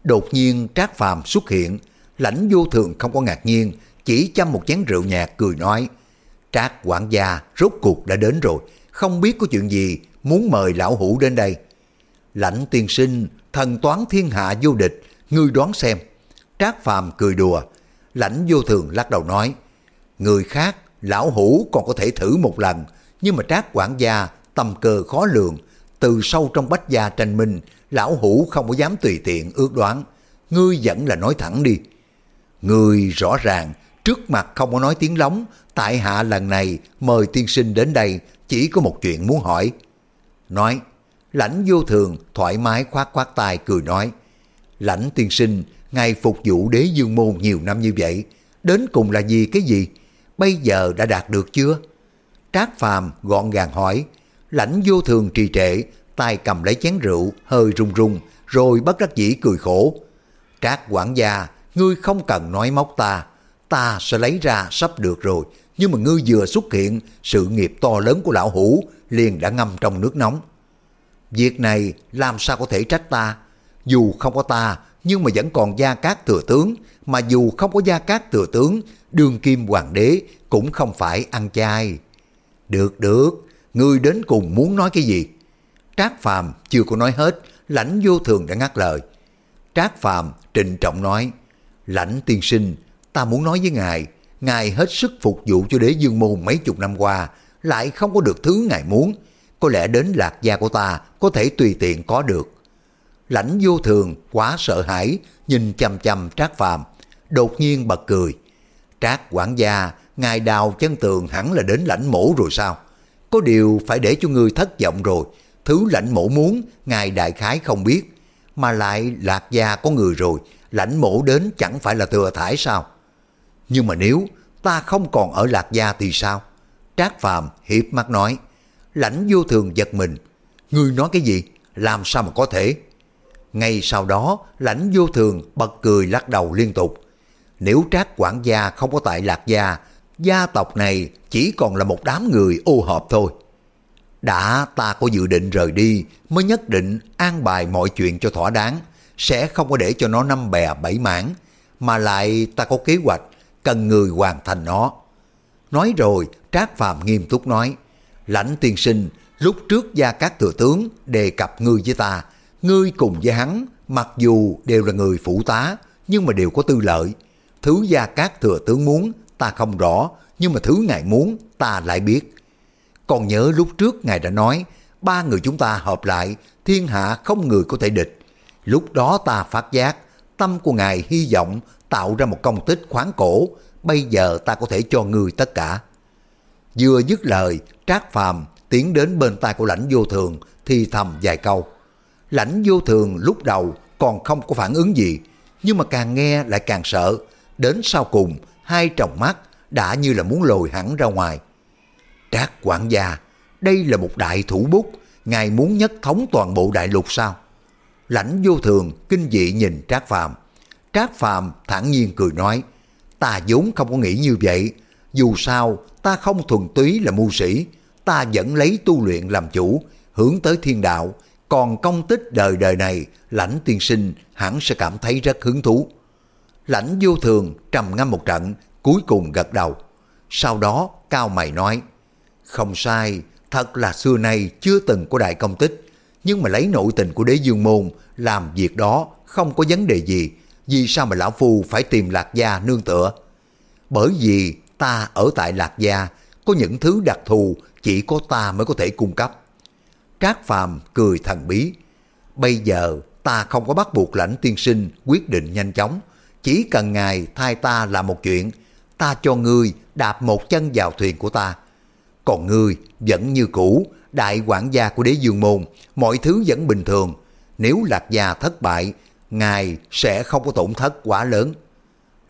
Đột nhiên Trác Phàm xuất hiện, lãnh vô thường không có ngạc nhiên, chỉ chăm một chén rượu nhạt cười nói. Trác quản gia rốt cuộc đã đến rồi, không biết có chuyện gì muốn mời lão hủ đến đây. Lãnh tiên sinh, thần toán thiên hạ vô địch, ngươi đoán xem. Trác Phàm cười đùa, lãnh vô thường lắc đầu nói, người khác, lão hủ còn có thể thử một lần, nhưng mà trác quản gia tầm cờ khó lường, từ sâu trong bách gia tranh minh, lão hủ không có dám tùy tiện ước đoán, ngươi vẫn là nói thẳng đi. Ngươi rõ ràng, trước mặt không có nói tiếng lóng, tại hạ lần này mời tiên sinh đến đây chỉ có một chuyện muốn hỏi. Nói, lãnh vô thường thoải mái khoát khoát tay cười nói, lãnh tiên sinh, ngài phục vụ đế dương môn nhiều năm như vậy, đến cùng là gì cái gì? Bây giờ đã đạt được chưa? Trác Phàm gọn gàng hỏi, lãnh vô thường trì trệ, tay cầm lấy chén rượu, hơi run run, rồi bất đắc dĩ cười khổ. Trác quản gia, ngươi không cần nói móc ta, ta sẽ lấy ra sắp được rồi, nhưng mà ngươi vừa xuất hiện, sự nghiệp to lớn của lão hủ liền đã ngâm trong nước nóng. Việc này làm sao có thể trách ta? Dù không có ta, nhưng mà vẫn còn gia cát thừa tướng, mà dù không có gia cát thừa tướng, đương kim hoàng đế cũng không phải ăn chay. Được được, ngươi đến cùng muốn nói cái gì? Trác Phàm chưa có nói hết, lãnh vô thường đã ngắt lời. Trác Phàm trịnh trọng nói, lãnh tiên sinh, ta muốn nói với ngài, ngài hết sức phục vụ cho đế dương môn mấy chục năm qua, lại không có được thứ ngài muốn, có lẽ đến lạc gia của ta có thể tùy tiện có được. Lãnh vô thường quá sợ hãi, nhìn chằm chằm Trác Phàm đột nhiên bật cười. Trác quản gia, ngài đào chân tường hẳn là đến lãnh mổ rồi sao? Có điều phải để cho ngươi thất vọng rồi, thứ lãnh mổ muốn, ngài đại khái không biết. Mà lại lạc gia có người rồi, lãnh mổ đến chẳng phải là thừa thải sao? Nhưng mà nếu ta không còn ở lạc gia thì sao? Trác Phàm hiếp mắt nói, lãnh vô thường giật mình. Ngươi nói cái gì? Làm sao mà có thể? Ngay sau đó, lãnh vô thường bật cười lắc đầu liên tục. Nếu trác quản gia không có tại lạc gia, gia tộc này chỉ còn là một đám người ô hợp thôi. Đã ta có dự định rời đi mới nhất định an bài mọi chuyện cho thỏa đáng, sẽ không có để cho nó năm bè bảy mảng, mà lại ta có kế hoạch, cần người hoàn thành nó. Nói rồi, Trác Phàm nghiêm túc nói, lãnh tiên sinh, lúc trước gia các thừa tướng đề cập ngươi với ta, ngươi cùng với hắn, mặc dù đều là người phụ tá, nhưng mà đều có tư lợi. Thứ gia cát thừa tướng muốn, ta không rõ, nhưng mà thứ ngài muốn, ta lại biết. Còn nhớ lúc trước ngài đã nói, ba người chúng ta hợp lại, thiên hạ không người có thể địch. Lúc đó ta phát giác, tâm của ngài hy vọng tạo ra một công tích khoáng cổ, bây giờ ta có thể cho người tất cả. Vừa dứt lời, Trác Phàm tiến đến bên tai của lãnh vô thường thì thầm vài câu. Lãnh vô thường lúc đầu còn không có phản ứng gì, nhưng mà càng nghe lại càng sợ. Đến sau cùng, hai tròng mắt đã như là muốn lồi hẳn ra ngoài. Trác quản gia, đây là một đại thủ bút, ngài muốn nhất thống toàn bộ đại lục sao? Lãnh vô thường kinh dị nhìn Trác Phàm. Trác Phàm thản nhiên cười nói, ta vốn không có nghĩ như vậy, dù sao ta không thuần túy là mưu sĩ, ta vẫn lấy tu luyện làm chủ, hướng tới thiên đạo, còn công tích đời đời này, lãnh tiên sinh hẳn sẽ cảm thấy rất hứng thú. Lãnh vô thường trầm ngâm một trận, cuối cùng gật đầu. Sau đó cao mày nói, không sai, thật là xưa nay chưa từng có đại công tích, nhưng mà lấy nội tình của đế dương môn làm việc đó không có vấn đề gì, vì sao mà lão phu phải tìm lạc gia nương tựa? Bởi vì ta ở tại lạc gia có những thứ đặc thù chỉ có ta mới có thể cung cấp. Trác Phàm cười thần bí. Bây giờ ta không có bắt buộc lãnh tiên sinh quyết định nhanh chóng. Chỉ cần ngài thay ta làm một chuyện, ta cho ngươi đạp một chân vào thuyền của ta. Còn ngươi vẫn như cũ, đại quản gia của đế dương môn, mọi thứ vẫn bình thường. Nếu lạc gia thất bại, ngài sẽ không có tổn thất quá lớn.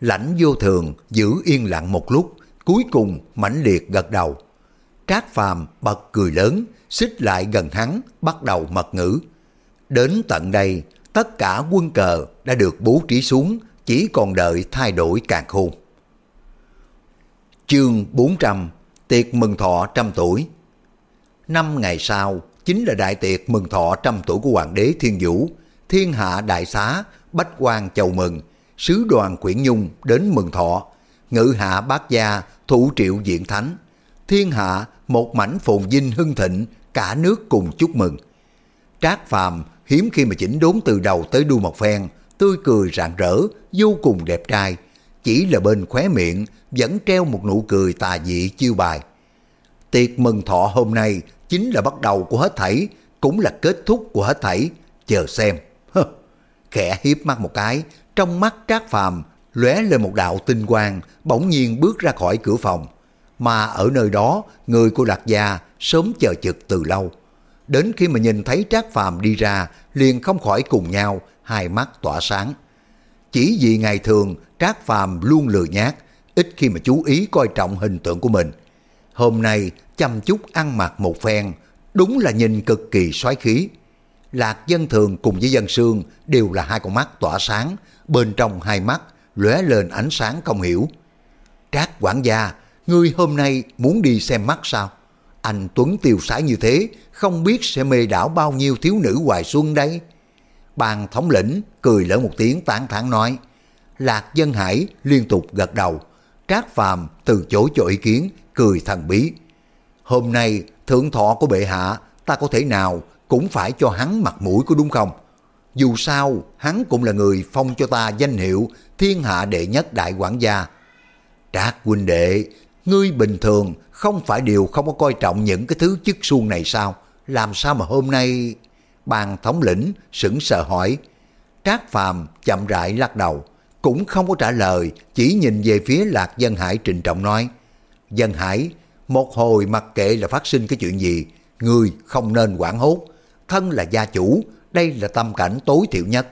Lãnh vô thường giữ yên lặng một lúc, cuối cùng mãnh liệt gật đầu. Trác Phàm bật cười lớn, xích lại gần hắn, bắt đầu mật ngữ. Đến tận đây, tất cả quân cờ đã được bố trí xuống, chỉ còn đợi thay đổi càng khôn. Chương 400 Tiệc mừng thọ trăm tuổi Năm ngày sau, chính là đại tiệc mừng thọ trăm tuổi của Hoàng đế Thiên Vũ, thiên hạ đại xá, bách quan chầu mừng, sứ đoàn Quyển Nhung đến mừng thọ, ngự hạ bát gia, thủ triệu diện thánh, thiên hạ một mảnh phồn vinh hưng thịnh, cả nước cùng chúc mừng. Trác Phàm hiếm khi mà chỉnh đốn từ đầu tới đuôi một phen, tươi cười rạng rỡ, vô cùng đẹp trai. Chỉ là bên khóe miệng vẫn treo một nụ cười tà dị chiêu bài. Tiệc mừng thọ hôm nay chính là bắt đầu của hết thảy, cũng là kết thúc của hết thảy. Chờ xem. Khẽ hiếp mắt một cái, trong mắt Trác Phàm lóe lên một đạo tinh quang, bỗng nhiên bước ra khỏi cửa phòng. Mà ở nơi đó, người của Lạc Gia sớm chờ chực từ lâu. Đến khi mà nhìn thấy Trác Phàm đi ra, liền không khỏi cùng nhau, hai mắt tỏa sáng. Chỉ vì ngày thường Trác Phàm luôn lừa nhát, ít khi mà chú ý coi trọng hình tượng của mình. Hôm nay chăm chút ăn mặc một phen, đúng là nhìn cực kỳ soái khí. Lạc dân thường cùng với dân sương đều là hai con mắt tỏa sáng, bên trong hai mắt lóe lên ánh sáng không hiểu. Trác quản gia, ngươi hôm nay muốn đi xem mắt sao? Anh Tuấn tiêu sái như thế, không biết sẽ mê đảo bao nhiêu thiếu nữ hoài xuân đây. Bàn thống lĩnh cười lỡ một tiếng tán thán nói. Lạc Dân Hải liên tục gật đầu. Trác Phàm từ chối cho ý kiến, cười thần bí. Hôm nay thượng thọ của bệ hạ, ta có thể nào cũng phải cho hắn mặt mũi của đúng không? Dù sao, hắn cũng là người phong cho ta danh hiệu thiên hạ đệ nhất đại quản gia. Trác huynh đệ, ngươi bình thường không phải điều không có coi trọng những cái thứ chức suông này sao? Làm sao mà hôm nay... Bàn thống lĩnh sững sờ hỏi. Trác Phàm chậm rãi lắc đầu, cũng không có trả lời, chỉ nhìn về phía Lạc Dân Hải trình trọng nói. Dân Hải, một hồi mặc kệ là phát sinh cái chuyện gì, người không nên quản hốt. Thân là gia chủ, đây là tâm cảnh tối thiểu nhất.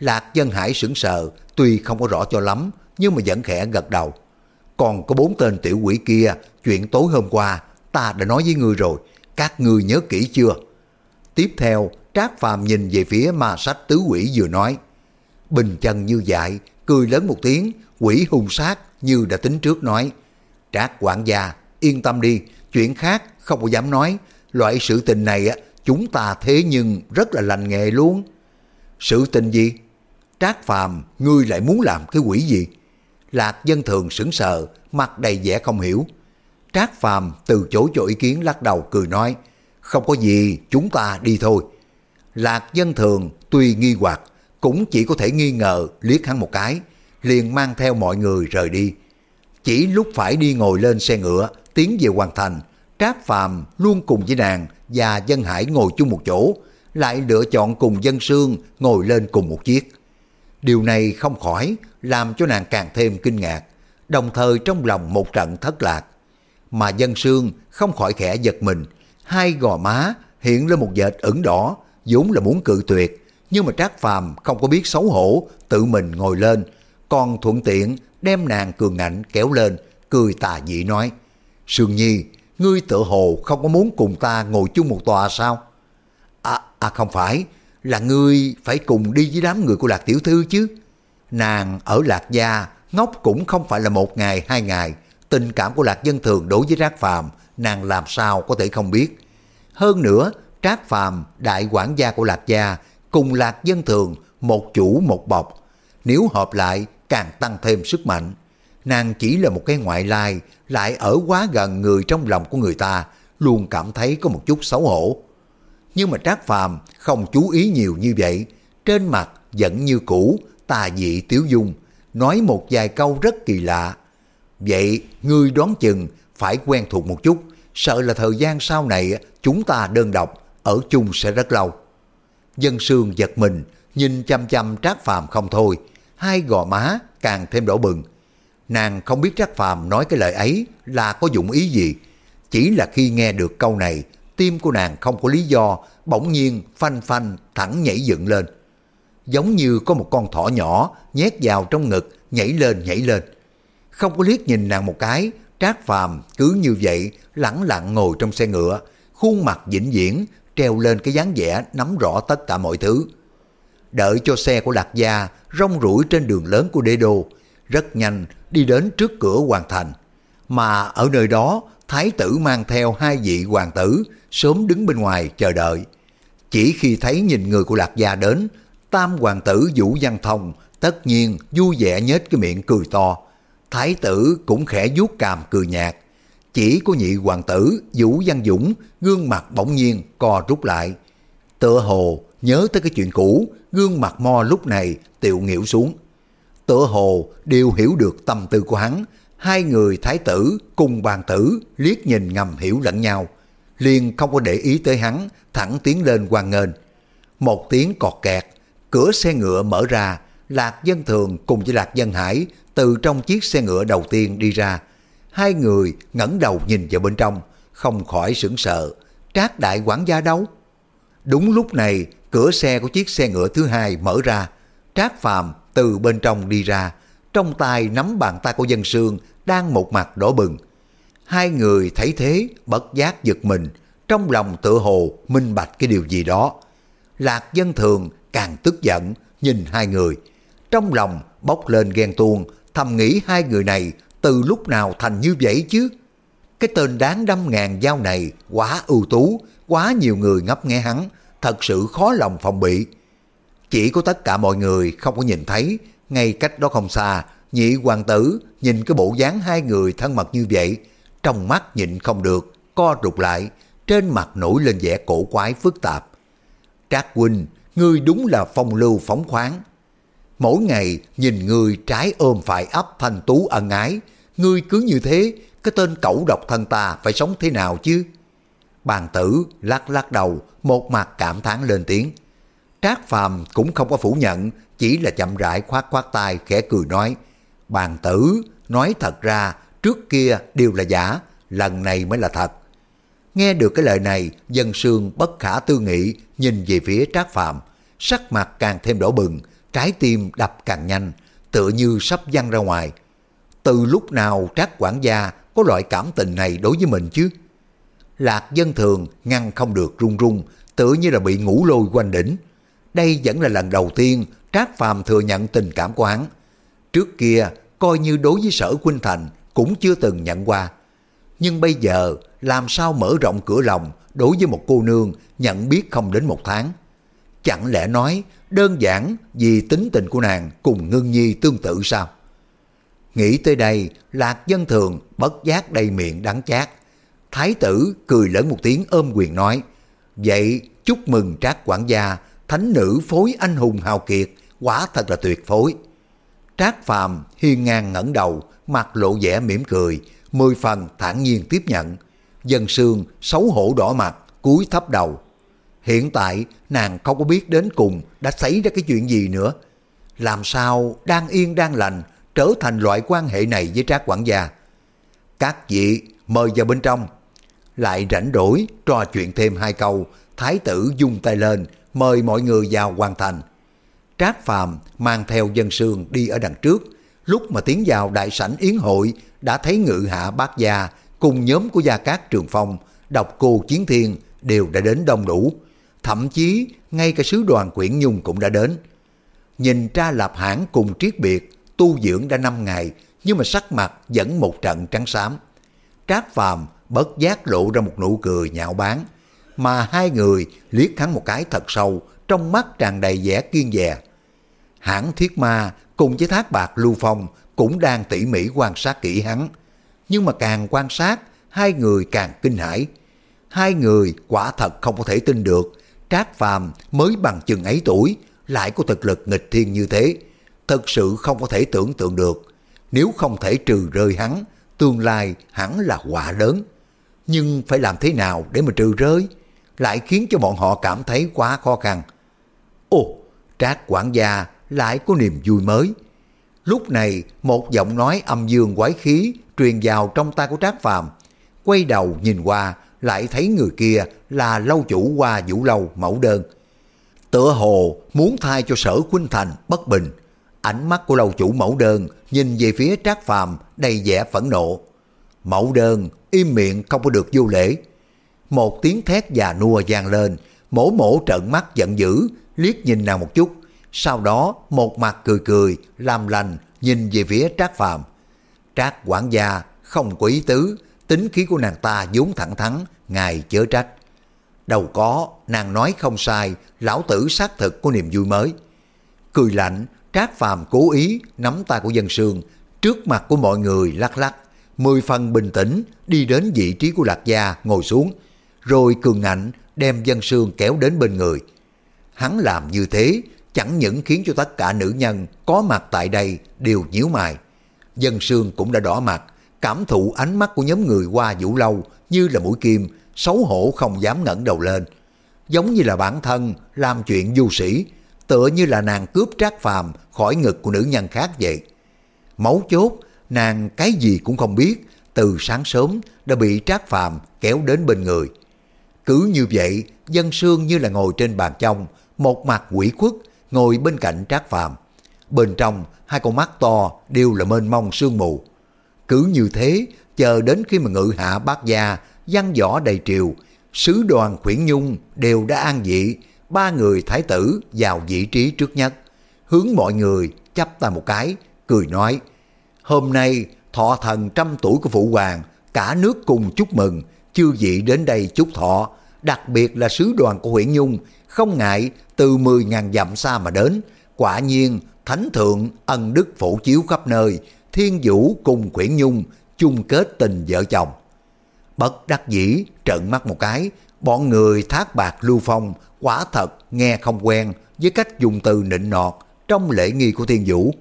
Lạc Dân Hải sững sờ, tuy không có rõ cho lắm, nhưng mà vẫn khẽ gật đầu. Còn có bốn tên tiểu quỷ kia, chuyện tối hôm qua, ta đã nói với ngươi rồi, các ngươi nhớ kỹ chưa? Tiếp theo, Trác Phàm nhìn về phía ma sách tứ quỷ vừa nói. Bình chân như dại, cười lớn một tiếng, quỷ hung sát như đã tính trước nói. Trác quản gia, yên tâm đi, chuyện khác không có dám nói. Loại sự tình này á chúng ta thế nhưng rất là lành nghề luôn. Sự tình gì? Trác Phàm, ngươi lại muốn làm cái quỷ gì? Lạc dân thường sững sờ, mặt đầy vẻ không hiểu. Trác Phàm từ chối cho ý kiến lắc đầu cười nói, không có gì, chúng ta đi thôi. Lạc dân thường tuy nghi hoặc, cũng chỉ có thể nghi ngờ liếc hắn một cái. liền mang theo mọi người rời đi. Chỉ lúc phải đi ngồi lên xe ngựa, tiến về hoàn thành, Trác Phàm luôn cùng với nàng và Dân Hải ngồi chung một chỗ, lại lựa chọn cùng Dân Sương ngồi lên cùng một chiếc. Điều này không khỏi làm cho nàng càng thêm kinh ngạc, đồng thời trong lòng một trận thất lạc. Mà Dân Sương không khỏi khẽ giật mình, hai gò má hiện lên một vệt ửng đỏ, vốn là muốn cự tuyệt, nhưng mà Trác Phàm không có biết xấu hổ, tự mình ngồi lên, còn thuận tiện đem nàng cường ngạnh kéo lên, cười tà dị nói, Sương Nhi, ngươi tự hồ không có muốn cùng ta ngồi chung một tòa sao? À, à không phải, là ngươi phải cùng đi với đám người của Lạc Tiểu Thư chứ. Nàng ở Lạc Gia, ngốc cũng không phải là một ngày, hai ngày. Tình cảm của Lạc Dân Thường đối với Trác Phàm nàng làm sao có thể không biết. Hơn nữa, Trác Phàm đại quản gia của Lạc Gia, cùng Lạc Dân Thường, một chủ một bọc. Nếu hợp lại, càng tăng thêm sức mạnh. Nàng chỉ là một cái ngoại lai, lại ở quá gần người trong lòng của người ta, luôn cảm thấy có một chút xấu hổ. Nhưng mà Trác Phàm không chú ý nhiều như vậy, trên mặt vẫn như cũ, tà dị tiếu dung, nói một vài câu rất kỳ lạ. Vậy ngươi đoán chừng phải quen thuộc một chút, sợ là thời gian sau này chúng ta đơn độc, ở chung sẽ rất lâu. Dân sương giật mình, nhìn chăm chăm Trác Phàm không thôi, hai gò má càng thêm đỏ bừng. Nàng không biết Trác Phàm nói cái lời ấy là có dụng ý gì, chỉ là khi nghe được câu này, tim của nàng không có lý do, bỗng nhiên phanh phanh thẳng nhảy dựng lên. Giống như có một con thỏ nhỏ nhét vào trong ngực, nhảy lên nhảy lên. Không có liếc nhìn nàng một cái, Trác Phàm cứ như vậy lẳng lặng ngồi trong xe ngựa, khuôn mặt vĩnh viễn treo lên cái dáng vẻ nắm rõ tất cả mọi thứ. Đợi cho xe của Lạc Gia rong rủi trên đường lớn của Đế Đô, rất nhanh đi đến trước cửa hoàng thành. Mà ở nơi đó, thái tử mang theo hai vị hoàng tử sớm đứng bên ngoài chờ đợi. Chỉ khi thấy nhìn người của Lạc Gia đến, tam hoàng tử Vũ Văn Thông tất nhiên vui vẻ nhếch cái miệng cười to. Thái tử cũng khẽ vuốt càm cười nhạt. Chỉ có nhị hoàng tử Vũ Văn Dũng gương mặt bỗng nhiên co rút lại. Tựa hồ nhớ tới cái chuyện cũ, gương mặt mo lúc này tiệu nghỉu xuống. Tựa hồ đều hiểu được tâm tư của hắn, hai người thái tử cùng bàn tử liếc nhìn ngầm hiểu lẫn nhau liền không có để ý tới hắn, thẳng tiến lên quan ngên. Một tiếng cọt kẹt, cửa xe ngựa mở ra, Lạc Dân Thường cùng với Lạc Dân Hải từ trong chiếc xe ngựa đầu tiên đi ra. Hai người ngẩng đầu nhìn vào bên trong, không khỏi sững sợ. Trác đại quản gia đâu? Đúng lúc này, cửa xe của chiếc xe ngựa thứ hai mở ra. Trác Phàm từ bên trong đi ra, trong tay nắm bàn tay của dân sương đang một mặt đỏ bừng. Hai người thấy thế, bất giác giật mình, trong lòng tự hồ minh bạch cái điều gì đó. Lạc dân thường càng tức giận, nhìn hai người. Trong lòng bốc lên ghen tuông, thầm nghĩ hai người này từ lúc nào thành như vậy chứ? Cái tên đáng đâm ngàn dao này quá ưu tú, quá nhiều người ngấp nghe hắn, thật sự khó lòng phòng bị. Chỉ có tất cả mọi người không có nhìn thấy, ngay cách đó không xa, nhị hoàng tử nhìn cái bộ dáng hai người thân mật như vậy, trong mắt nhịn không được, co rụt lại, trên mặt nổi lên vẻ cổ quái phức tạp. Trác huynh, ngươi đúng là phong lưu phóng khoáng. Mỗi ngày nhìn ngươi trái ôm phải ấp thanh tú ân ái, ngươi cứ như thế, cái tên cẩu độc thân ta phải sống thế nào chứ? Bàn tử lắc lắc đầu, một mặt cảm thán lên tiếng. Trác Phàm cũng không có phủ nhận, chỉ là chậm rãi khoát khoát tay khẽ cười nói, bàn tử, nói thật ra, trước kia đều là giả, lần này mới là thật. Nghe được cái lời này, dân sương bất khả tư nghị nhìn về phía Trác Phạm, sắc mặt càng thêm đỏ bừng, trái tim đập càng nhanh, tựa như sắp văng ra ngoài. Từ lúc nào Trác quản gia có loại cảm tình này đối với mình chứ? Lạc dân thường ngăn không được run run, tựa như là bị ngủ lôi quanh đỉnh. Đây vẫn là lần đầu tiên Trác Phàm thừa nhận tình cảm của hắn. Trước kia, coi như đối với sở Quynh Thành cũng chưa từng nhận qua. Nhưng bây giờ, làm sao mở rộng cửa lòng đối với một cô nương nhận biết không đến một tháng? Chẳng lẽ nói đơn giản vì tính tình của nàng cùng ngưng nhi tương tự sao? Nghĩ tới đây, Lạc Dân Thường bất giác đầy miệng đắng chát. Thái tử cười lớn một tiếng ôm quyền nói, Vậy chúc mừng trác quản gia, thánh nữ phối anh hùng hào kiệt, quả thật là tuyệt phối. Trác Phàm hiên ngang ngẩng đầu, mặt lộ vẻ mỉm cười, mười phần thản nhiên tiếp nhận. Dân sương xấu hổ đỏ mặt, cúi thấp đầu. Hiện tại nàng không có biết đến cùng đã xảy ra cái chuyện gì nữa. Làm sao đang yên đang lành trở thành loại quan hệ này với Trác quản gia. Các vị mời vào bên trong. Lại rảnh rỗi trò chuyện thêm hai câu, thái tử dung tay lên mời mọi người vào hoàn thành. Trác Phàm mang theo dân sương đi ở đằng trước, lúc mà tiến vào đại sảnh yến hội đã thấy ngự hạ bác gia cùng nhóm của gia cát trường phong, độc cô chiến thiên đều đã đến đông đủ. Thậm chí ngay cả sứ đoàn quyển nhung cũng đã đến. Nhìn tra lạp hãn cùng triết biệt, tu dưỡng đã 5 ngày, nhưng mà sắc mặt vẫn một trận trắng xám. Trác Phàm bất giác lộ ra một nụ cười nhạo báng, mà hai người liếc hắn một cái thật sâu, trong mắt tràn đầy vẻ kiên dè. Hãng thiết ma cùng với thác bạc lưu phong cũng đang tỉ mỉ quan sát kỹ hắn. Nhưng mà càng quan sát, hai người càng kinh hãi. Hai người quả thật không có thể tin được, Trác Phàm mới bằng chừng ấy tuổi, lại có thực lực nghịch thiên như thế. Thật sự không có thể tưởng tượng được. Nếu không thể trừ rơi hắn, tương lai hẳn là quả lớn. Nhưng phải làm thế nào để mà trừ rơi? Lại khiến cho bọn họ cảm thấy quá khó khăn. Ồ, Trác quản gia lại có niềm vui mới. Lúc này, một giọng nói âm dương quái khí truyền vào trong tay của Trác Phàm. Quay đầu nhìn qua, lại thấy người kia là lâu chủ qua vũ lâu mẫu đơn. Tựa hồ muốn thay cho sở Khuynh Thành bất bình. Ánh mắt của lâu chủ mẫu đơn nhìn về phía Trác Phàm đầy vẻ phẫn nộ. Mẫu đơn im miệng không có được vô lễ. Một tiếng thét già nua vang lên, mổ mổ trợn mắt giận dữ, liếc nhìn nàng một chút, sau đó một mặt cười cười, làm lành, nhìn về phía Trác Phàm. Trác quản gia không có ý tứ, tính khí của nàng ta vốn thẳng thắn, ngài chớ trách. Đâu có, nàng nói không sai, lão tử xác thực có niềm vui mới. Cười lạnh, Trác Phàm cố ý nắm tay của dân sương, trước mặt của mọi người lắc lắc, mười phần bình tĩnh đi đến vị trí của Lạc Gia ngồi xuống, rồi cường ngạnh đem dân sương kéo đến bên người. Hắn làm như thế chẳng những khiến cho tất cả nữ nhân có mặt tại đây đều nhíu mày. Dân sương cũng đã đỏ mặt, cảm thụ ánh mắt của nhóm người qua vũ lâu như là mũi kim, xấu hổ không dám ngẩng đầu lên. Giống như là bản thân làm chuyện du sĩ, tựa như là nàng cướp trác phàm khỏi ngực của nữ nhân khác vậy. Máu chốt, nàng cái gì cũng không biết, từ sáng sớm đã bị trác phàm kéo đến bên người. Cứ như vậy, dân sương như là ngồi trên bàn trong, một mặt quỷ khuất, ngồi bên cạnh trác phàm. Bên trong, hai con mắt to đều là mênh mông sương mù. Cứ như thế, chờ đến khi mà ngự hạ bác gia, văn võ đầy triều, sứ đoàn khuyển nhung đều đã an vị, ba người thái tử vào vị trí trước nhất, hướng mọi người chắp tay một cái, cười nói, hôm nay thọ thần trăm tuổi của phụ hoàng, cả nước cùng chúc mừng, chư vị đến đây chúc thọ, đặc biệt là sứ đoàn của huyện Nhung, không ngại từ 10.000 dặm xa mà đến, quả nhiên thánh thượng ân đức phổ chiếu khắp nơi, thiên vũ cùng quyển nhung chung kết tình vợ chồng. Bất đắc dĩ trợn mắt một cái, bọn người thác bạc lưu phong quả thật nghe không quen với cách dùng từ nịnh nọt trong lễ nghi của thiên vũ.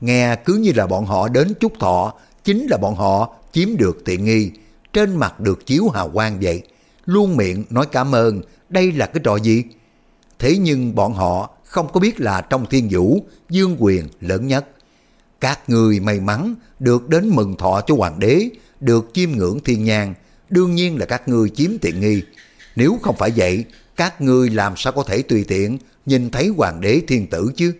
Nghe cứ như là bọn họ đến chúc thọ, chính là bọn họ chiếm được tiện nghi, trên mặt được chiếu hào quang vậy. Luôn miệng nói cảm ơn, đây là cái trò gì? Thế nhưng bọn họ không có biết là trong thiên vũ, dương quyền lớn nhất. Các người may mắn được đến mừng thọ cho hoàng đế, được chiêm ngưỡng thiên nhang, đương nhiên là các ngươi chiếm tiện nghi. Nếu không phải vậy, các ngươi làm sao có thể tùy tiện nhìn thấy hoàng đế thiên tử chứ?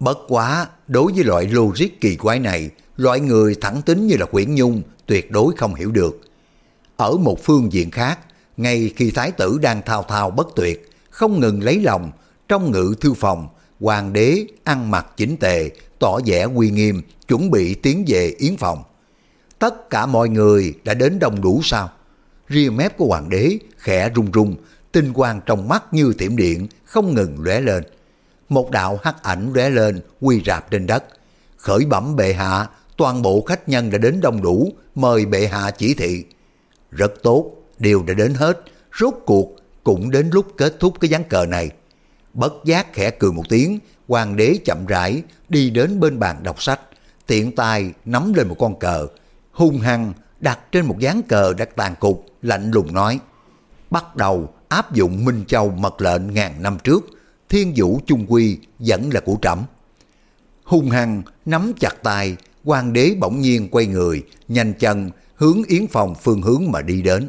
Bất quá, đối với loại logic kỳ quái này, loại người thẳng tính như là Quyển Nhung tuyệt đối không hiểu được. Ở một phương diện khác, ngay khi thái tử đang thao thao bất tuyệt, không ngừng lấy lòng, trong ngự thư phòng, hoàng đế ăn mặc chỉnh tề, tỏ vẻ uy nghiêm, chuẩn bị tiến về yến phòng. Tất cả mọi người đã đến đông đủ sao? Ria mép của hoàng đế khẽ rung rung, tinh quang trong mắt như tiệm điện không ngừng lóe lên. Một đạo hắc ảnh lóe lên quy rạp trên đất. Khởi bẩm bệ hạ, toàn bộ khách nhân đã đến đông đủ, mời bệ hạ chỉ thị. Rất tốt, đều đã đến hết, rốt cuộc cũng đến lúc kết thúc cái gián cờ này. Bất giác khẽ cười một tiếng, hoàng đế chậm rãi đi đến bên bàn đọc sách, tiện tay nắm lên một con cờ, hung hăng đặt trên một dáng cờ đã tàn cục, lạnh lùng nói, bắt đầu áp dụng Minh Châu mật lệnh ngàn năm trước, thiên vũ chung quy vẫn là của trẫm. Hung hăng nắm chặt tay hoàng đế bỗng nhiên quay người nhanh chân hướng yến phòng phương hướng mà đi đến